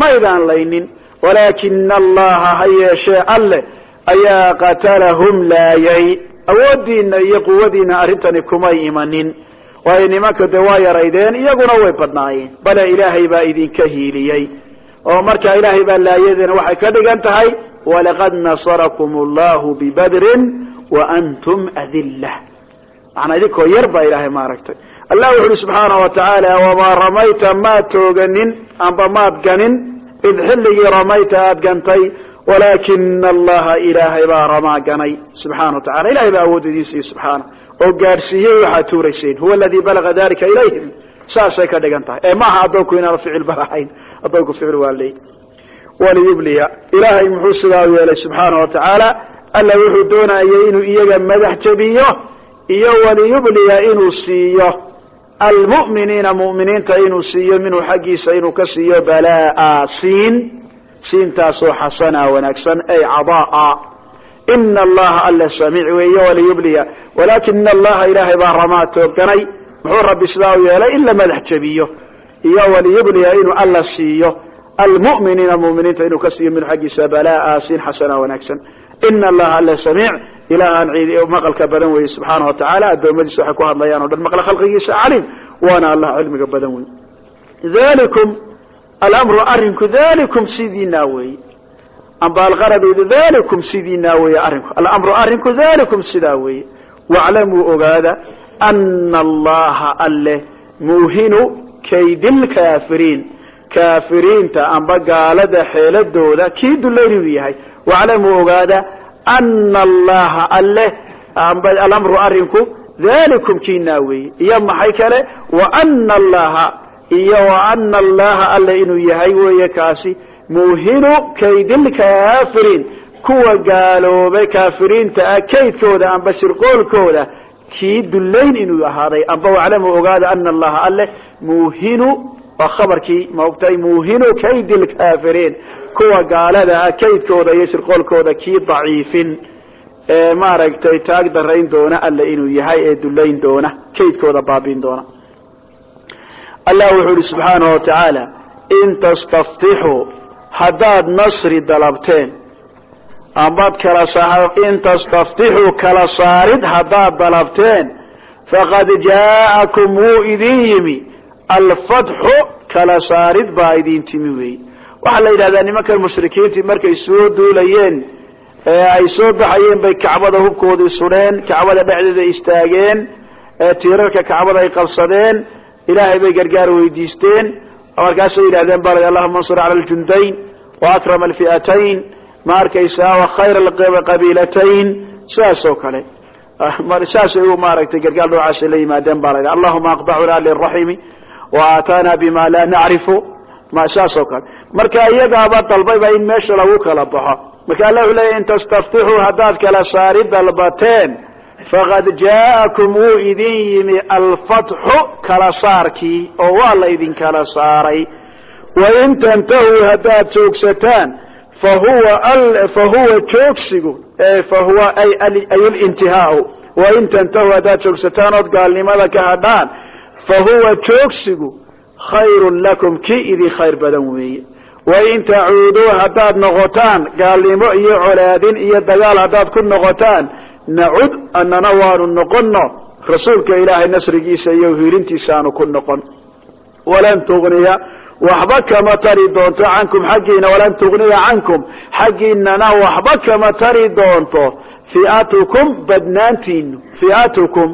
Maydaan laynin. Walaakina allaha ha yeeshee alle ayaa qatalahum laayay. Awooddiina iyo quwadiina arrintani kumay imanin waayo nimanka dee waa yaraydeen iyaguna way badnaayeen. Bale ilaahay baa idinka hiiliyey. Oo markaa ilaahay baa laayadina waxay ka dhigan tahay walaqad nasarakum allahu bibadrin wa antum adilla maanaa idinkoo yar baa ilaahay maaragtay. Allah wuxu uhi subxaanahu wa tacaala wamaa ramayta maad tooganin amba maad ganin. Id xilligii ramayta aada gantay walaakina allaha ilaahay baa ramaa ganay. Subxana wa tacala ilahay baa awood idin siiye subxaana oo gaadhsiiyey waxaad tuurayseen huwa aladii balaga dalika ilayhim. Saasay ka dhigan tahay. Ee maaha addoonku inaanu ficil balahayn addoonku ficil waa leey. Waliyubliya ilaahay muxuu sidaa u yeelay subxaana wa tacaala alla wuxuu doonayay inuu iyaga madax jabiyo iyo waliyubliya inuu siiyo. Almu'miniina mu'miniinta inuu siiyo minhu xaggiisa inuu ka siiyo balaa siin. Siintaasoo xasana wanaagsan ay cadaa ina allaha alla samiic weeye waliyubliya walaakina allaha ilaahay baa ramaa toogganay muxuu rabbi sidaa u yeelay in la madax jabiyo iyo waliyubliya inuu alla siiyo almu'miniina muminiinta inuu ka siiyo minhu xaggiisa balaa siin xasana wanaagsan ina allaha alla samiic ilaahaan ciid maqalka badan weeye subxaana wa addoommadiisa waxay ku hadlayaan o dhan maqla khalqigiisa calim waana allah cilmiga badan wey dalikum alamru arinku dalikum sidiinaa weeye amba alqaradeedu dalikum sidiinaa weeye arinku alamru arinku dalikum sidaa weeye waclamuu ogaada ana allaha alle muuhinu kaydilkaafiriin kaafiriinta amba gaalada xeeladooda kii dullayn inuu yahay waclamuu ogaada ana allaha alle alamru arinku dalikum kiinaa weeye iyo maxay kale waana allaha iyo waana allaha alle inuu yahay weeye kaasi muuhinu kaydilkaafiriin kuwa gaaloobay kaafiriinta ah kaydkooda amba shirqoolkooda kii dullayn inuu ahaaday. Amba waclamu ogaada ana allaha alle muuhinu waa khabarkii maogtay muuhinu kaydilkaafiriin kuwa gaalada ah kaydkooda iyo shirqoolkooda kii daciifin. Ee maaragtay taag darayn doona alle inuu yahay ee dullayn doona kaydkooda baabiin doona. Allah wuxuu ihi subxaanahu wa tacaala in tastaftixuu haddaad nasri dalabteen ambaad kala in tastaftixuu kala saarid haddaad dalabteen faqad jaa'akum wuu idin yimi alfatxu kala saarid baa idin timi weeye waxaa la yidhahdaa nimankan mushrikiintii markay soo duulayeen ee ay soo baxayeen bay kacbada hubkoodii sudheen kacbada dhexdeeda istaageen ee tiirarka kacbada ay qabsadeen ilaahay bay gargaar weydiisteen. Markaasay yidhahdeen bal allahuma ansur cala aljundayn wa akrama alfi'atayn ma arkaysaa wa khayra qabiilatayn sidaas oo kale saasay u maaragtay gargaar noocaasay la yimaadeen baa la yidhaha allahuma aqdacuna liraximi wa aataana bima laa nacrifu saas oo kale marka iyagaaba dalbayba in meesha lagu kala baxo marka alla wuxuu leeya in tastaftixuu haddaad kala saari dalbateen faqad jaa'akum wuu idin yimi alfatxu kala saarkii oo waa la idinkala saaray wain tantahuu haddaad joogsataan fahuwa joogsigu fahuwa ay lintihaau wain tantahuu haddaad joogsataan ood gaalnimada ka hadhaan fahuwa joogsigu khayrun lakum kii idin khayr badan weeye. Wain tacuuduu haddaad noqotaan gaalnimo iyo colaadin iyo dagaal haddaad ku noqotaan nacud annana waanu noqonno rasuulka ilaahay nasrigiisa iyo hiilintiisaanu ku noqon. Walan tugniya waxba kama tari doonto cankum xaggiina walan tugniya cankum. Xaggiinana waxba kama tari doonto. Fiatukum badnaantiinu fiatukum.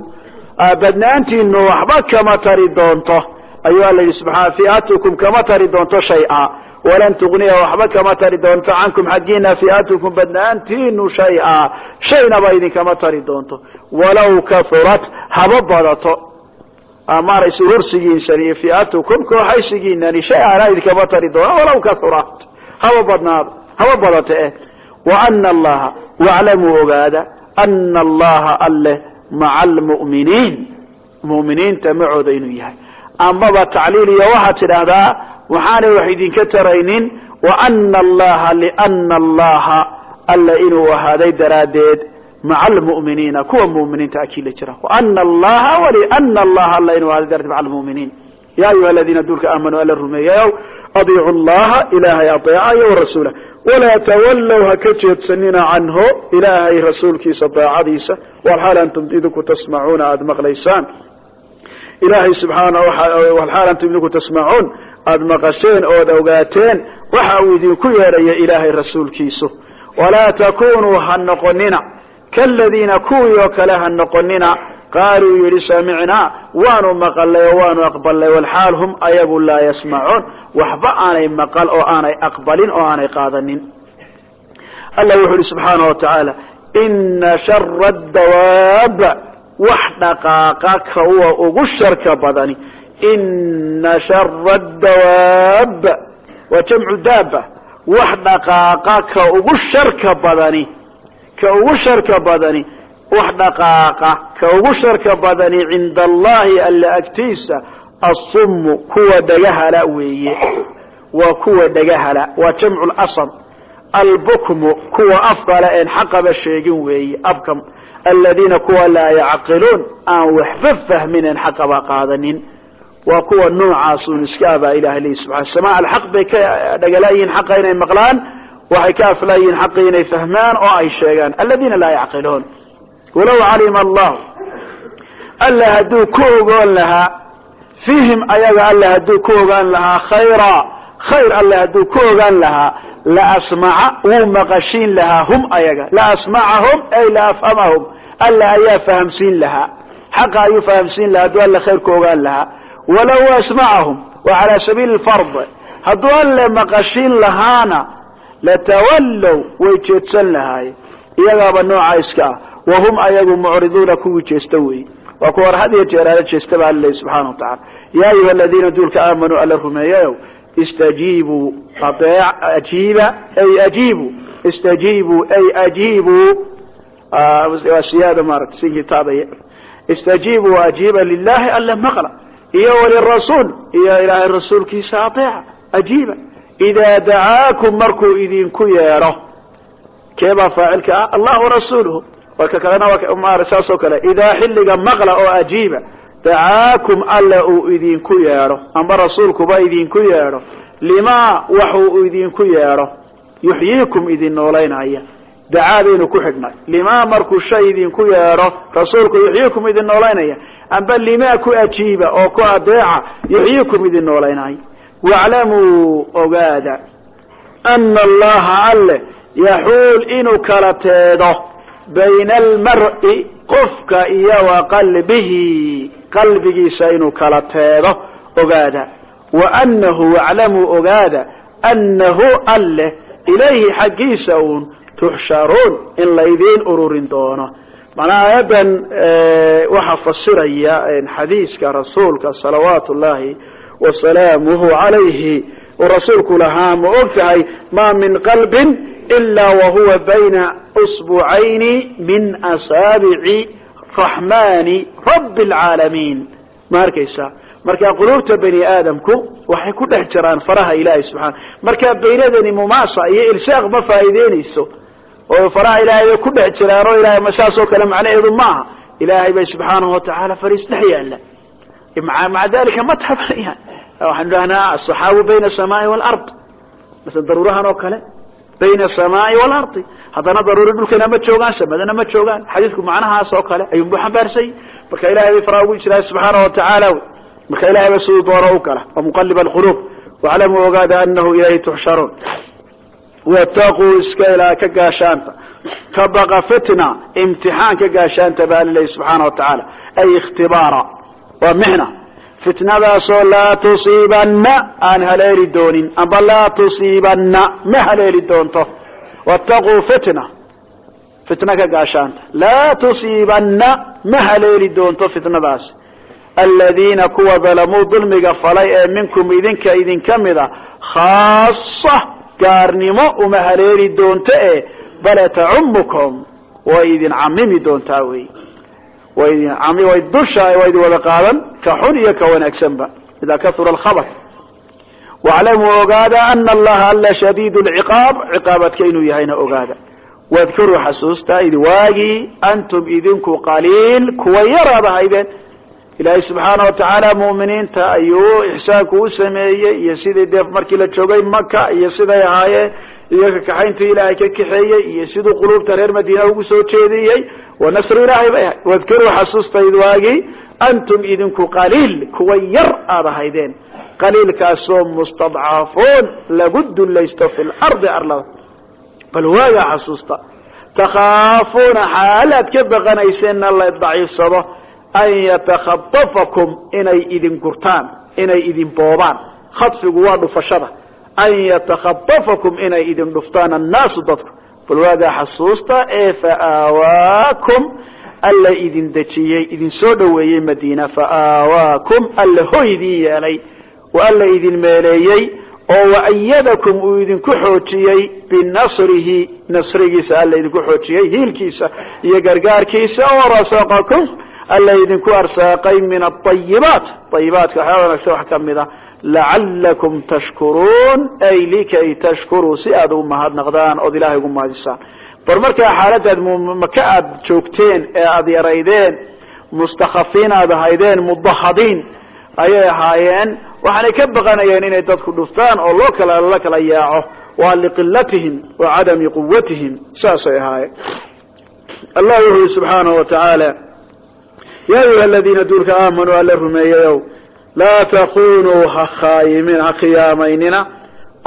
Badnaantiinu waxba kama tari doonto. Ayuu alla yidhi subxaana fiatukum kama tari doonto shay-a. Walan tugniya waxba kama tari doonto cankum xaggiina fiatukum badnaantiinu shay-a. Shaynaba idinkama tari doonto. Walaw kahurat haba badato maaraysa horsigiinsani iyo fiatukum kooxaysigiinani shay ana idinkama tari doona walaw kahurat haba badnaado haba badata eh wa ana allaha waclamuu ogaada ana allaha alleh maca almu'miniin mu'miniinta macooda inuu yahay. Amaba tacliil iyo waxaad tidhaahdaa waxaanay wax idinka taraynin wa ana allaha liana allaha alla inuu ahaaday daraaddeed maca almu'miniina kuwa mu'miniinta akiila jira waana allaha waliana allaha alla inuu daradeed maca almu'miniin ya ayuha aladiina duulka aamanuu alla rumeeyayow adiicu llaha ilaahay adeeca iyo warasuulah walaa tawallow ha ka jeedsanina canhu ilaahay rasuulkiisa daacadiisa walxaal antum idinku tasmacuuna aada maqlaysaan ilaahay subxaana walxaal antum idinku tasmacuun aada maqasheen ood ogaateen waxa uu idinku yeedhaya ilaahay rasuulkiisu walaa takunuu ha noqonina kaladiina kuwii oo kale ha noqonina qaaluu yidhi samicnaa waanu maqalay oo waanu aqbalnay walxaal hum ayagu laa yasmacuun. Waxba aanay maqal oo aanay aqbalin oo aanay qaadanin. Alla wuxuu ihi subxaana wa tacaala ina shara dawaab wax dhaqaaqa kuwa ugu sharka badani. Ina shara dawaab waa jamcu daaba wax dhaqaaqa ka ugu sharka badani ka ugu sharka badani wax dhaqaaqa. Ka ugu sharka badani cinda allahi alla agtiisa asummu kuwa dhagahala weeye. Waa kuwa dhagahala waa jamcu lasam albukmu kuwa afkale een xaqaba sheegin weeye. Abkam aladiina kuwa laa yacqiluun aan waxba fahminen xaqaba qaadanin. Waa kuwa noocaasun iska abaa ilahay leyi subxana samaac alxaq bay ka dhagalayihiin xaqa inay maqlaan waxay ka aflaayihiin xaqi inay fahmaan oo ay sheegaan aladiina laa yacqiluun. Walow calima allahu alla hadduu ku ogoon lahaa fiihim ayaga alla hadduu ku ogaan lahaa khayra khayr alle hadduu ku ogaan lahaa la asmaca wuu maqashiin lahaa hum ayaga. La asmacahum ay la afhamahum alla ayaa fahamsiin lahaa. Xaqa ayuu fahamsiin lahaa hadduu alle khayr ku ogaan lahaa. Walow asmacahum wa calaa sabiili lfard hadduu alle maqashiin lahaana latawallow way jeedsan lahaayeen iyagaaba nooca iska ah. wahum ayagu mucriduuna kuwii jeesta weeye waa kuwa war had iyo jeer ala jeesta ba alla lehi subxana wa tacala ya ayuha aladiina duulka aamanuu alla rumeeyayow istajiibuu ajiiba ay ajiibu istajiibuu ay ajiibuu waa siyaada maarata si kitaabaya istajiibuu ajiiba lilahi alla maqla iyo walirasuul iyo ilaahay rasuulkiisa adeeca ajiiba idaa dacaakum markuu idinku yeedho keebaa faacilka ah allah warasuuluhu warka kalena saas oo kale idaa xilliga maqla oo ajiiba dacaakum alla uu idinku yeedho amba rasuulkuba idinku yeedho limaa waxuu idinku yeedho yuxyiikum idin noolaynaya dacaa baynu ku xidhnay limaa markuu shay idinku yeedho rasuulku yuxyiikum idin noolaynaya amba limaa ku ajiiba oo ku adeeca yuxyiikum idin noolaynaya waclamuu ogaada ana allaha alle yaxuul inuu kala teedo bayna almar'i qofka iyo wa qalbihi qalbigiisa inuu kala teedo ogaada. Wa annahu waclamuu ogaada annahu alleh ilayhi xaggiisa uun tuxsharuun in laydiin ururin doono. Manaa aayaddan waxaa fasiraya xadiiska rasuulka salawaatu ullaahi wasalaamuhu calayhi. Uu rasuulku lahaa ma og tahay maa min qalbin ilaa wahuwa bayna usbucayni min asaabici raxmani rabbi alcaalamiin ma arkaysaa? Marka quluubta bani aadamku waxay ku dhex jiraan faraha ilaahay subxana markaa baynadani mumaasa iyo ilsaaq ma faa'iideynayso. Oo faraha ilaahay bay ku dhex jiraan oo ilahay saasoo kale macnaheedu maaha ilaahay bay subxaanahu watacaala fariis dhex yaalla maca dalika ma tabanayaan waxaanu dhahnaa asaxaabu bayna asamaai walard. Mase daruurahan oo kale bayna asamaai waalardi haddana daruuri dhulkana ma joogaan samadana ma joogaan. Xadiidku macnahaas oo kale ayuunbu xambaarsay marka ilahay bay faraha ugu jiraan subxaana watacaala marka ilahay ba siduu doono u kala wamuqalib alquluub. Waclamuu ogaada anahu ilayhi tuxsharuun wataquu iska ilaa ka gaashaanta. Ka baqa fitna imtixaan ka gaashaanta baa lilahi subxaana watacaala ay ikhtibaara waa mixna fitnadaasoo laa tusiibanna aan haleeli doonin. Amba laa tusiibanna ma haleeli doonto. Wataquu fitna. Fitna ka gaashaanta laa tusiibanna ma haleeli doonto fitnadaasi aladiina kuwa dalamuu dulmiga falay ee minkum idinka idinka mida khaasa gaarnimo uma haleeli doonto e bale tacumukum way idin camimi doontaa wey way dusha waa idin wada qaadan ka xun iyo ka wanaagsanba. Idaa kahura alkhabar. Waclamuu ogaada ana allaha alla shadiid lciqaab ciqaabadka inuu yahayna ogaada. Wadkuruu xasuusta id waagii antum idinku qaliil kuwa yaraad ahaydeen ilaahay subxaana watacaala mu'miniinta ayuu ixsaanku u sameeyey iyo sidii dee markii la joogay maka iyo siday ahaayeen iyo kakaxayntii ilaahay ka kaxeeyey iyo siduu quluubta reer madiina ugu soo jeediyey wa nasru ilaahay bay ahay. Wadkuruu xasuusta id waagii antum idinku qaliil kuwa yar aad ahaydeen. Qaliilkaasoo mustadcafuun lagu dulaysto fi lardi arlada. Bal waagaa xasuusta takhaafuuna xaalaad ka baqanayseenna la daciifsado an yatakhadafakum inay idin gurtaan inay idin boobaan. Khadfigu waa dhufashada. An yatakhadafakum inay idin dhuftaan annaasu bal waagaa xasuusta ee faaawaakum alla idin dejiyey idin soo dhoweeyey madiina faaawaakum alla hoy idin yeelay oo alla idin meeleeyey oo waayadakum uu idinku xoojiyey binasrihi nasrigiisa alla idinku xoojiyey hiilkiisa iyo gargaarkiisa oo rasaqakum alla idinku arsaaqay min aayibaat ayibaadka waxyaa wanaagsan wax ka mid a lacalakum tashkuruun ay likay tashkuruu si aad u mahadnaqdaan ood ilahay ugu mahadisaan bar markaa xaaladaad maka aad joogteen ee aada yaraydeen mustakhafiin aad ahaydeen mudahadiin ayay ahaayeen waxaanay ka baqanayeen inay dadku dhuftaan oo loo kala la kala yaaco waa liqilatihim wa cadami quwatihim saasay ahaayeen allah wuxu yhi subxaanahu wa tacaala ya ayuha aladiina duulka aamanuu alla rumeeyayow laa takunuu ha khaayimin ha khiyaamaynina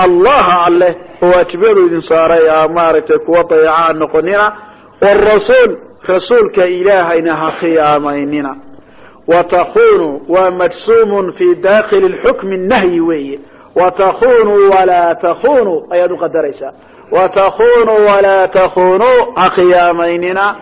allaha alleh oo waajibiyadu idin saaray maaragtay kuwa dayaca noqonina wrasuul rasuulka ilaahayna ha khiyaamaynina watakunu waa majsuumun fi dakili xukmi nahyi weeye watakunuu walaa takunuu ayaad uqadaraysaa watakunuu walaa takunuu ha khiyaamaynina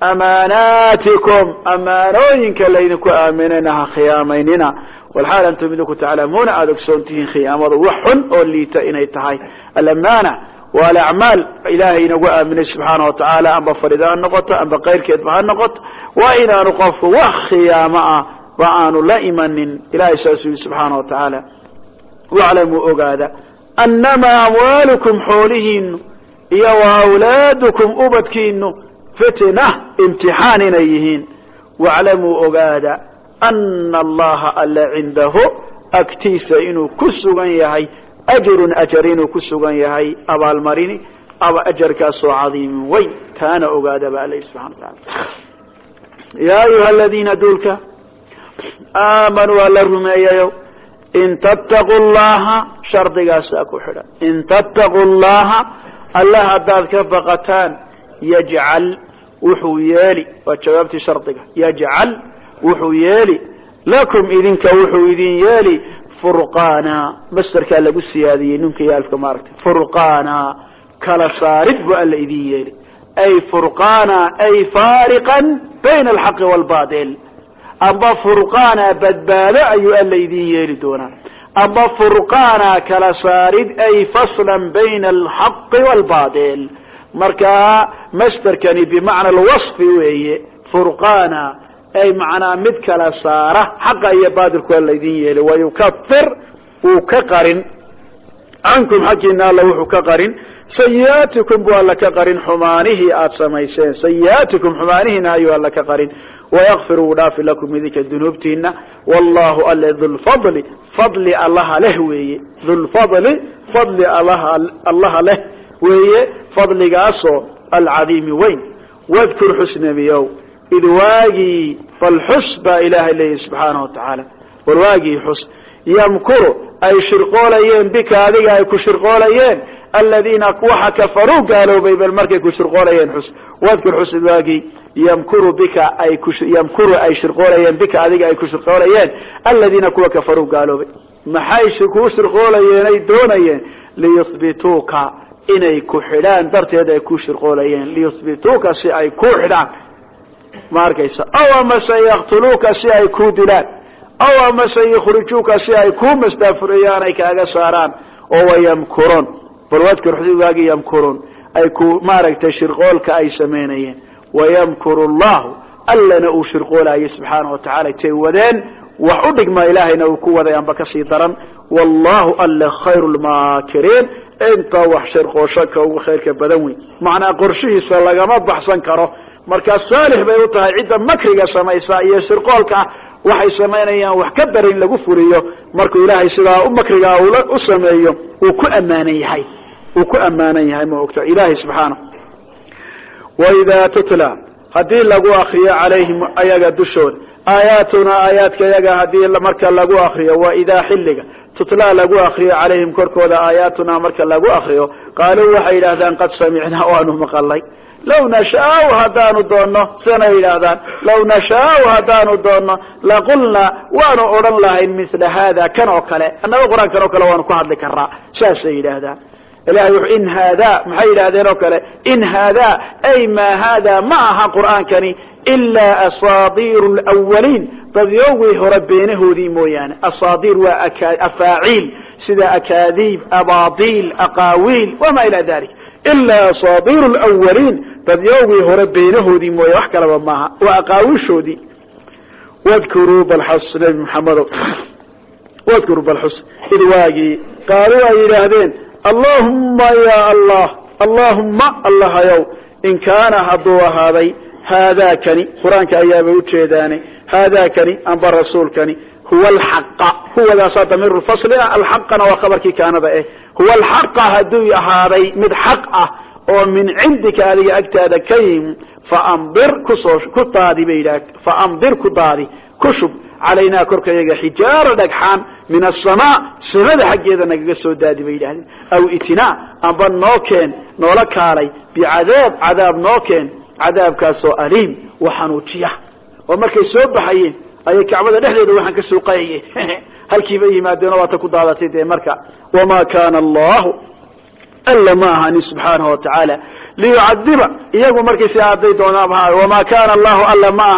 amaanaatikum amaanooyinka laydinku aaminayna ha khiyaamaynina walxaal antum idinku taclamuuna aada ogsoon tihiin khiyaamadu wax xun oo liita inay tahay alamaana waa alacmaal ilaahay inagu aaminay subxaana watacaala amba farida ha noqoto amba kayrkeedba ha noqoto waa inaanu qofku wax khiyaamo ah ba aanu la imanin ilahay saasuu yihi subxaana wa tacaala waclamuu ogaada annamaa amwaalukum xoolihiinu iyo wa awlaadukum fitna imtixaan inay yihiin. Waclamuu ogaada ana allaha alla cindahu agtiisa inuu ku sugan yahay ajrun ajar inuu ku sugan yahay abaalmarini aba ajarkaasoo cadiimin weyn taana ogaada ba alla subxana wataala yaa ayuha aladiina duulka aamanuu alla rumeeyayow in tattaquu llaha shardigaasaa ku xidhan in tattaquu llaha alla haddaad ka baqataan yajcal wuxuu yeeli waa jawaabtii shardiga. Yajcal wuxuu yeeli. Lakum idinka wuxuu idin yeeli. Furqaana masderkaa lagu siyaadiyey ninka iyo maaragtay. Furqaana kala saarid bu alla idin yeeli. Ay furqaana ay faariqan bayna alxaqi waalbatil amba furqaana badbaado ayuu alla idin yeeli doonaa. Amba furqaana kala saarid ay faslan bayna alxaqi waalbatil markaa masderkani bimacna alwasfi weeye furqaana ay macnaa mid kala saara xaqa iyo baatilku waa laydin yeelay wayukafir wuu ka qarin. Cankum xaggiina alla wuxuu ka qarin. Sayiaatikum buu alla ka qarin xumaanihii aada samayseen. Sayiaatikum xumaanihiina ayuu alla ka qarin. Wayakfir wuu dhaafi lakum idinka dunuubtiina wallahu alle dulfadli fadli allaha leh weeye. Dulfadli fadli allaha leh weeye fadligaasoo alcadiimi weyn. Wadkur xusnabiyow id waagii falxus baa ilaahay leeyahy subxaanahu watacaala bal waagii xus yamkuru ay shirqoolayeen bika adiga ay ku shirqoolayeen aladiina waxa kafaruu gaaloobay bal markay ku shirqoolayeen xus. Wadkur xus id yamkuru bika ay ku yamkuru ay shirqoolayeen bika adiga ay ku shirqoolayeen aladiina kuwa kafaruu gaaloobay maxay kuu shirqoolayeen ay doonayeen? Liyuhbituuka inay ku xidhaan darteed ay ku shirqoolayeen. Liyuhbituuka si ay ku xidhaan. Ma aw amase yaktuluuka si ay ku dilaan. Aw amase yukhrijuuka si ay ku masdaafuriyaan ay kaaga saaraan. Oo wayamkuron bal wadkur xusugaagi yamkuruun ay ku maaragtay shirqoolka ay samaynayeen. Wayamkuru llahu allana uu shirqoolaayay subxaana wa tacala tay wadeen wax u dhigma ilaahayna uu ku waday amba ka sii daran. Wallahu alle khayru lmaakiriin intaa wax shirqoosho ka ugu khayrka badan weyn. Macnaa qorshihiisa lagama baxsan karo. Markaa saalix bay u tahay cidda makriga samaysa iyo shirqoolka waxay samaynayaan wax ka daran in lagu fuliyo markuu ilaahay sidaa u makrigaa u sameeyo uu ku ammaanan yahay. Uu ku ammaanan yahay ma ogta. Ilahay subxaana. Waidaa tutla haddii lagu akriyo calayhim ayaga dushooda aayaatuna aayaadka yaga haddii marka lagu akriyo wa idaa xilliga tutla lagu akriyo calayhim korkooda aayaatuna marka lagu akriyo qaaluu waxay yidhahdaan qad samicnaa waanu maqalnay. Law nashaau haddaanu doonno sidanay yidhaahdaan law nashaau haddaanu doonno laqulnaa waanu odhan lahayn mila haada kan oo kale annaga qur'aankan oo kale waanu ku hadli karnaa saasay yidhaahdaan ilahay wuxuu in haada maxay yidhahdeen oo kale in haada ay ma haada ma aha qur'aankani ilaa asaadiiru lwaliin dadyowgii hore beenahoodii mooyaane asaadiir waa afaaciil sida akaadiib abaadiil aqaawiil wama ila dalik ilaa asaadiir lwaliin dadyowgii hore beenahoodii mooya wax kalaba maaha waa aqaawishoodii wadkuruu balxus nebi maxamedow wadkuruu balxus id waagii qaaluu ay yidhaahdeen allahumma ya allah allahumma allahayow in kaana hadduu ahaaday haadaakani qur'aanka ayaabay ujeedaane haadaakani amba rasuulkani huwa alxaqa huwadaasaa damiiru fasli ah alxaqana waa khabarkii kaanada eh. Huwa alxaqa hadduu ahaaday mid xaq ah oo min cindika adiga agtaada ka yimi faamdir ku soo ku daadi bay yidhah faamdir ku daadi ku shub calaynaa korkayaga min asamaa samada xaggeeda nagaga soo daadi bay yidhahdeen. Aw itinaa amba noo keen noola kaalay bicadaab cadaab noo keen cadaabkaasoo aliim wa xanuujiya oo markay soo baxayeen ayay kacbada dhexdeeda waxaan ka soo qayayeen. Halkiibay yimaadeenoo waata ku daadatay dee marka. Wamaa kaana allahu alla ma ahanin subxaanahu watacaala liyucadiba iyagu markay si hadday doonaan wamaa kaana allahu alla ma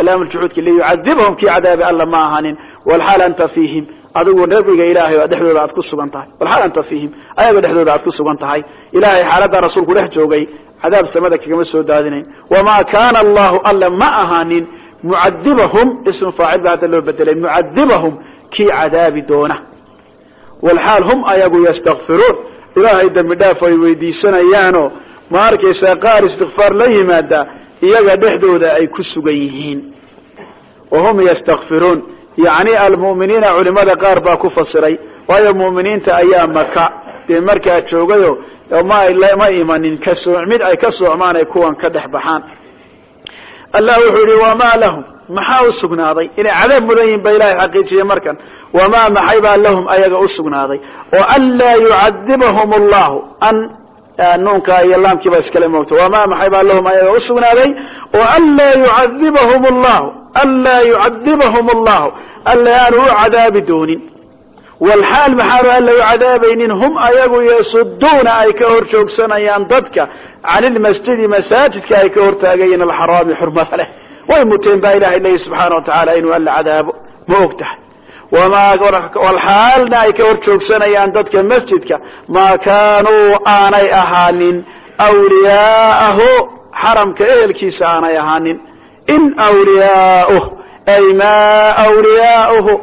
alaamuljuxuudki liyucadibahum kii cadaabi alla ma ahaanin. Walxaal anta fiihim. Adigu nabiga ilaahay oo dhexdooda aad ku sugan tahay. Walxaal anta fiihim. Ayaga dhexdooda aad ku sugan tahay. Ilahay xaaladda rasuulku dhex joogay. Cadaab samada kagama soo daadinayn wamaa kaana allahu alla ma ahaanin. Mucadibahum ismu faacil ba hadda loo bedelay mucadibahum kii cadaabi doona. Walxaal hum ayagu yastakfiruun ilaahay dembi dhaaf ay weydiisanayaanoo ma arkaysaa qaar istikfaar la yimaada iyaga dhexdooda ay ku sugan yihiin. Wahum yastakfiruun yacni almu'miniina culimada qaar baa ku fasiray waayo mu'miniinta ayaa maka. Dee markaa joogayo ma imanin mid ay ka soocmaan ay kuwan ka dhex baxaan. Allah wuxuu yihi wamaa lahum? Maxaa u sugnaaday? Inay cadaab mudan yihiin ba ilahay xaqiijiye markan. Wamaa maxay baa lahum ayaga u sugnaaday? Oo anlaa yucadibahum allahu an nuunka iyo laamkiiba iskale moogto wamaa maxay baa lahum ayaga u sugnaaday? Oo anlaa yucadibahum allahu anlaa yucadibahum allahu alla aanu u cadaabi doonin. Walxaal maxaanu alla u cadaabaynin hum ayagu yasuduuna ay ka hor joogsanayaan dadka can ilmasjidi masaajidka ay ka hortaagayiin alxaraami xurmada leh. Way muteen baa ilahay leeyi subxaana wa tacaala inuu alla cadaabo ma og walxaalna ay ka hor joogsanayaan dadka masjidka. Maa kaanuu aanay ahaanin wliyaa'ahu xaramka ehelkiisa aanay ahaanin. In wliyaauh ay maa wliyaauhu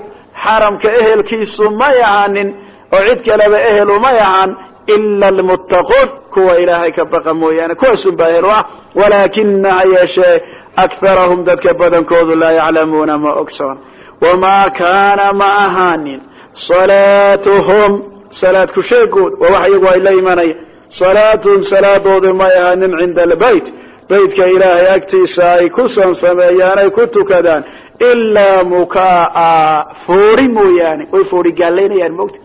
xaramka ehelkiisu may ahaanin oo cid kaleba ehelu may ahaan ila almuttaquun kuwa ilaahay ka baqa mooyaane kuwaasun baa ehel u ah walaakina yeeshee akarahum dadka badankoodu laa yaclamuuna ma ogsoon wamaa kaana ma ahaanin salaatuhum salaad ku sheegood waa wax iyagu ay la imanaya salaatuhum salaadoodu may ahaanin cinda albayt baytka ilaahay agtiisa ay ku sansameeyaan ay ku tukadaan ilaa mukaa foori mooyaane way foori gaalaynayaan mogta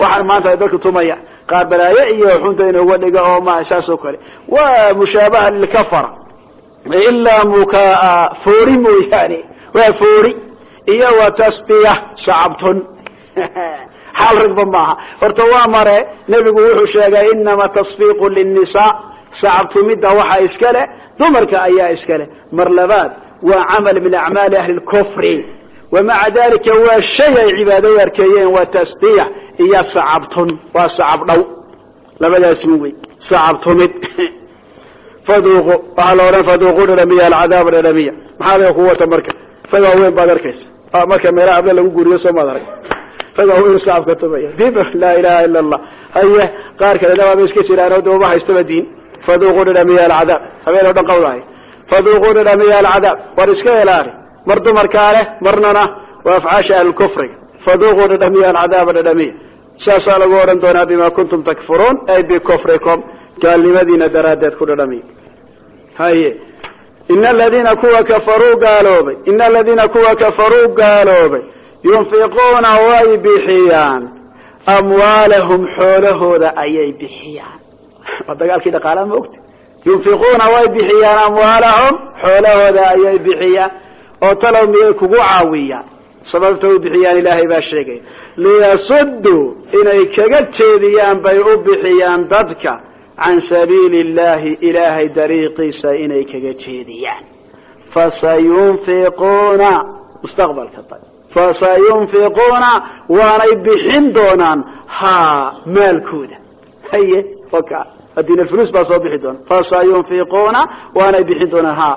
waxaan maanta ay dadku tumaya qaar balaaye iyo xunta inuga dhiga oo ma saas oo kale waa mushaabaha lilkafara ilaa mukaa foori mooyaane waa foori iyo wa tasbiya sacabtun xaal ragba maaha. Horta waa mare nebigu wuxuu sheegay inama tasfiiqu linnisaa. Sacabtumidda waxaa iska leh dumarka ayaa iska leh. Mar labaad waa camal min acmaali ahli lkufri. Wamaca dalika waa shay ay cibaado u arkeeyeen waa tasbiix iyo sacabtun waa sacab dhow. Labadaas min wey sacabtumid faduuqu waxaa la odhan faduuqu dhadhamiya alcadaaba dhadhamiya maxaa laga marka? Rag waaweyn baad arkaysa marka meelaha able lagu guriyo soo maad arag. Rag waaweyn sacabka tumaya. Dib laa ilaha ila allah haye qaar kalena waaba iska jiraan oo dawma haystaba diin. Faduuqu dhadhamiya alcadaab habeen oo dhan qawdahay faduuqu dhadhamiya alcadaab war iska helaari. Mar dumarkaa leh marnana waa afcaasha ahlulkufriga faduuqu dhadhamiya alcadaaba dhadhamiya saasaa lagu odhan doonaa bima kuntum takfuruun ay bikufrikum gaalnimadiina daraaddeed ku dhadhamiya haye ina aladiina kuwa kafaruu gaaloobay ina aladiina kuwa kafaruu gaaloobay yunfiquuna way bixiyaan amwaalahum xoolahooda ayay bixiyaan waa dagaalkii dhaqaalaha ma ogta yunfiquuna way bixiyaan amwaalahum xoolahooda ayay bixiyaan oo talow miyay kugu caawiyaan sababta u bixiyaan ilaahay baa sheegaya liyasuduu inay kaga jeediyaan bay u bixiyaan dadka can sabiili illahi ilaahay dariiqiisa inay kaga jeediyaan fasayunfiquuna mustaqbalka fasayunfiquuna waanay bixin doonaan ha maalkooda haye oka adina fulus baa soo bixi doona fasayunfiquuna waanay bixin doonaan ha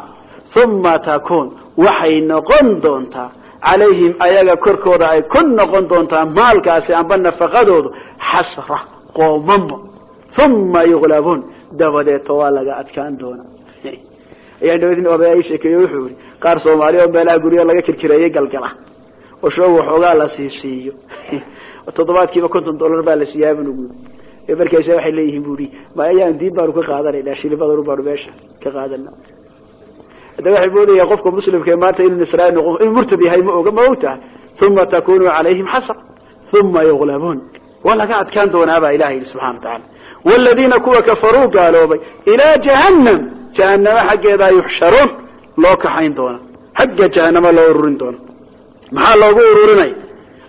uma takun waxay noqon doontaa calayhim ayaga korkooda ay ku noqon doontaa maalkaasi amba nafaqadoodu xasra qoomamo uma yuklabuun dabadeeto waa laga adkaan doona ayaa dhawadin odaya ii sheekeeye wuxuu yihi qaar soomaaliya oo meelaha guryo laga kirkireeyey galgala oo shoog waxoogaa la siisiiyo toddobaadkiiba konton dollar baa la siiyaa bunugu markaasa waxay leeyihiin bu i ma ayaan diin baanu ka qaadanayna shilibadanu baanu meesha ka qaadana hadda waxay moodaya qofka muslimka maanta inuu nisraai noqo inuu murtad yahay ma oga ma og tahay uma takunu calayhim xasra uma yuklabuun waa laga adkaan wladiina kuwa kafaruu gaaloobay ilaa jahannam jahanamo xaggeedaa yuxsharuun loo kaxayn doona xagga jahanamo loo ururin doona maxaa loogu ururinaya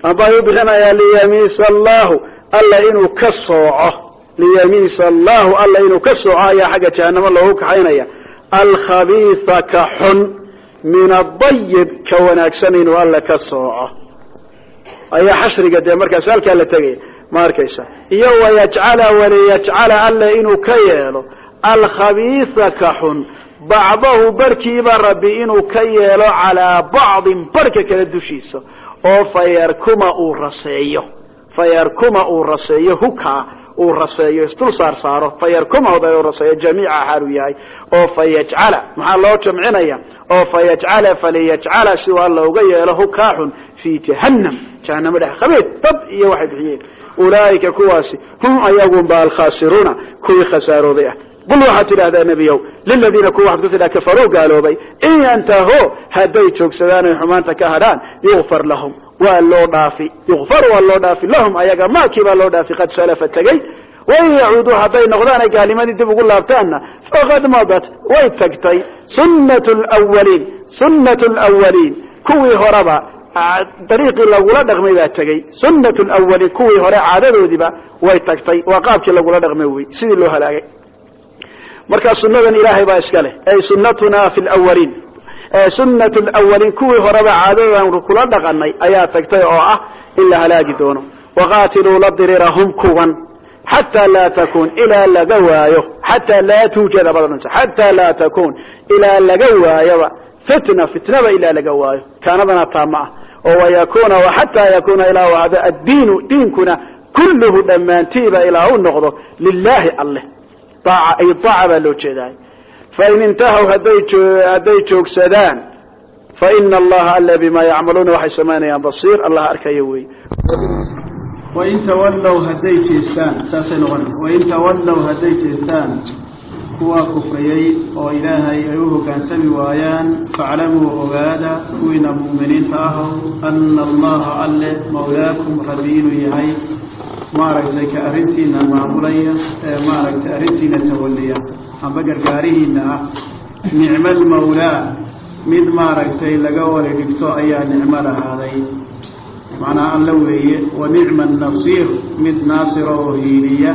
amba ay u bixinayaa liyamiisa allahu alla inuu ka sooco liyamiisa allahu alla inuu ka sooco ayaa xagga jahanamo loogu kaxaynaya alkhabiisa ka xun min adayib ka wanaagsan inuu alla ka sooco ayaa xashriga dee markaas halkaa la tegaya ma arkaysa? Iyo wayajcala waliyajcala alla inuu ka yeelo alkhabiisa ka xun. Bacdahu barkiiba rabbi inuu ka yeelo calaa bacdin barka kale dushiisa. Oo fayarkuma uu raseeyo. Fayarkuma uu raseeyo hukaa uu raseeyo isdul saar saaro. Fayarkumahooda uu raseeyo jamiica xaalu yahay. Oo fayajcala maxaa loo jamcinaya? Oo fayajcala faliyajcala si uu alla uga yeelo hukaa xun fii jahannam. Jahanamo dhex khabeed dab iyo waxay bixiyeen ulaaika kuwaasi hum ayagunba alkhaasiruuna kuwii khasaarooday ah. Qul waxaad tidhahdaa nebiyow liladiina kuwa waxad ku tidhaha kafaruu gaaloobay in yantaho hadday joogsadaan ay xumaanta ka hadhaan yukfar lahum waa loo dhaafi. Yukfar waa loo dhaafi lahum ayaga maakii baa loo dhaafi qad salafa tegey. Wain yacuuduu hadday noqdaan ay gaalimadii dib ugu laabtaanna faqad madat way tagtay. Sunnat lwaliin sunnat lwaliin kuwii horeba dariiqii lagula dhaqmay baa tegey. Sunnat lwaliin kuwii hore caadadoodiiba way tagtay. Waa qaabkii lagula dhaqmay wey sidii loo halaagay. Markaa sunnadan ilaahay baa iska leh. Ay sunnatuna fi lwaliin sunnat lwaliin kuwii horeba caadadoodan kula dhaqanay ayaa tagtay oo ah in la halaagi doono. Waqaatiluu la dirirahum kuwan xataa laa takun ilaa laga waayo. Xataa laa tuujada badan xataa laa takun ilaa laga waayoba fitna fitnaba ilaa laga waayo. Kaanadana taama ah oo wayakuna xataa yakuna ilaa hada addiinu diinkuna kulluhu dhammaantiiba ilaa u noqdo lilahi alleh. Aaca ay aaca baa loo jeedaay fain intahaw hadday joogsadaan faina allaha alle bima yacmaluuna waxay samaynayaan basiir allah arkayo wey wain tawallow hadday jeestaan saasay noqonaysa wain tawallow hadday jeestaan kuwaa kufriyey oo ilaahay ay u hoggaansami waayaan faaclamuu ogaada kuwiina mu'miniinta ahow ana allaha alle mawlaakum rabbi inuu yahay. Maaragtay ka arrintiina maamulaya ee maaragtay arrintiina tawaliya amba gargaarihiina ah. Nicmo almawlaa mid maaragtay laga wali dhigto ayaa nicmo lahaaday. Macnaa alla weeye wa nicma annasiir mid naasira oo hiiliya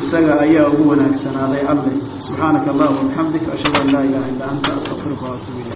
isaga ayaa ugu wanaagsanaaday alle subxaanaka allahuma bixamdik ashhadu an laa ilaha illa anta astaqfiruka waatubu ilayk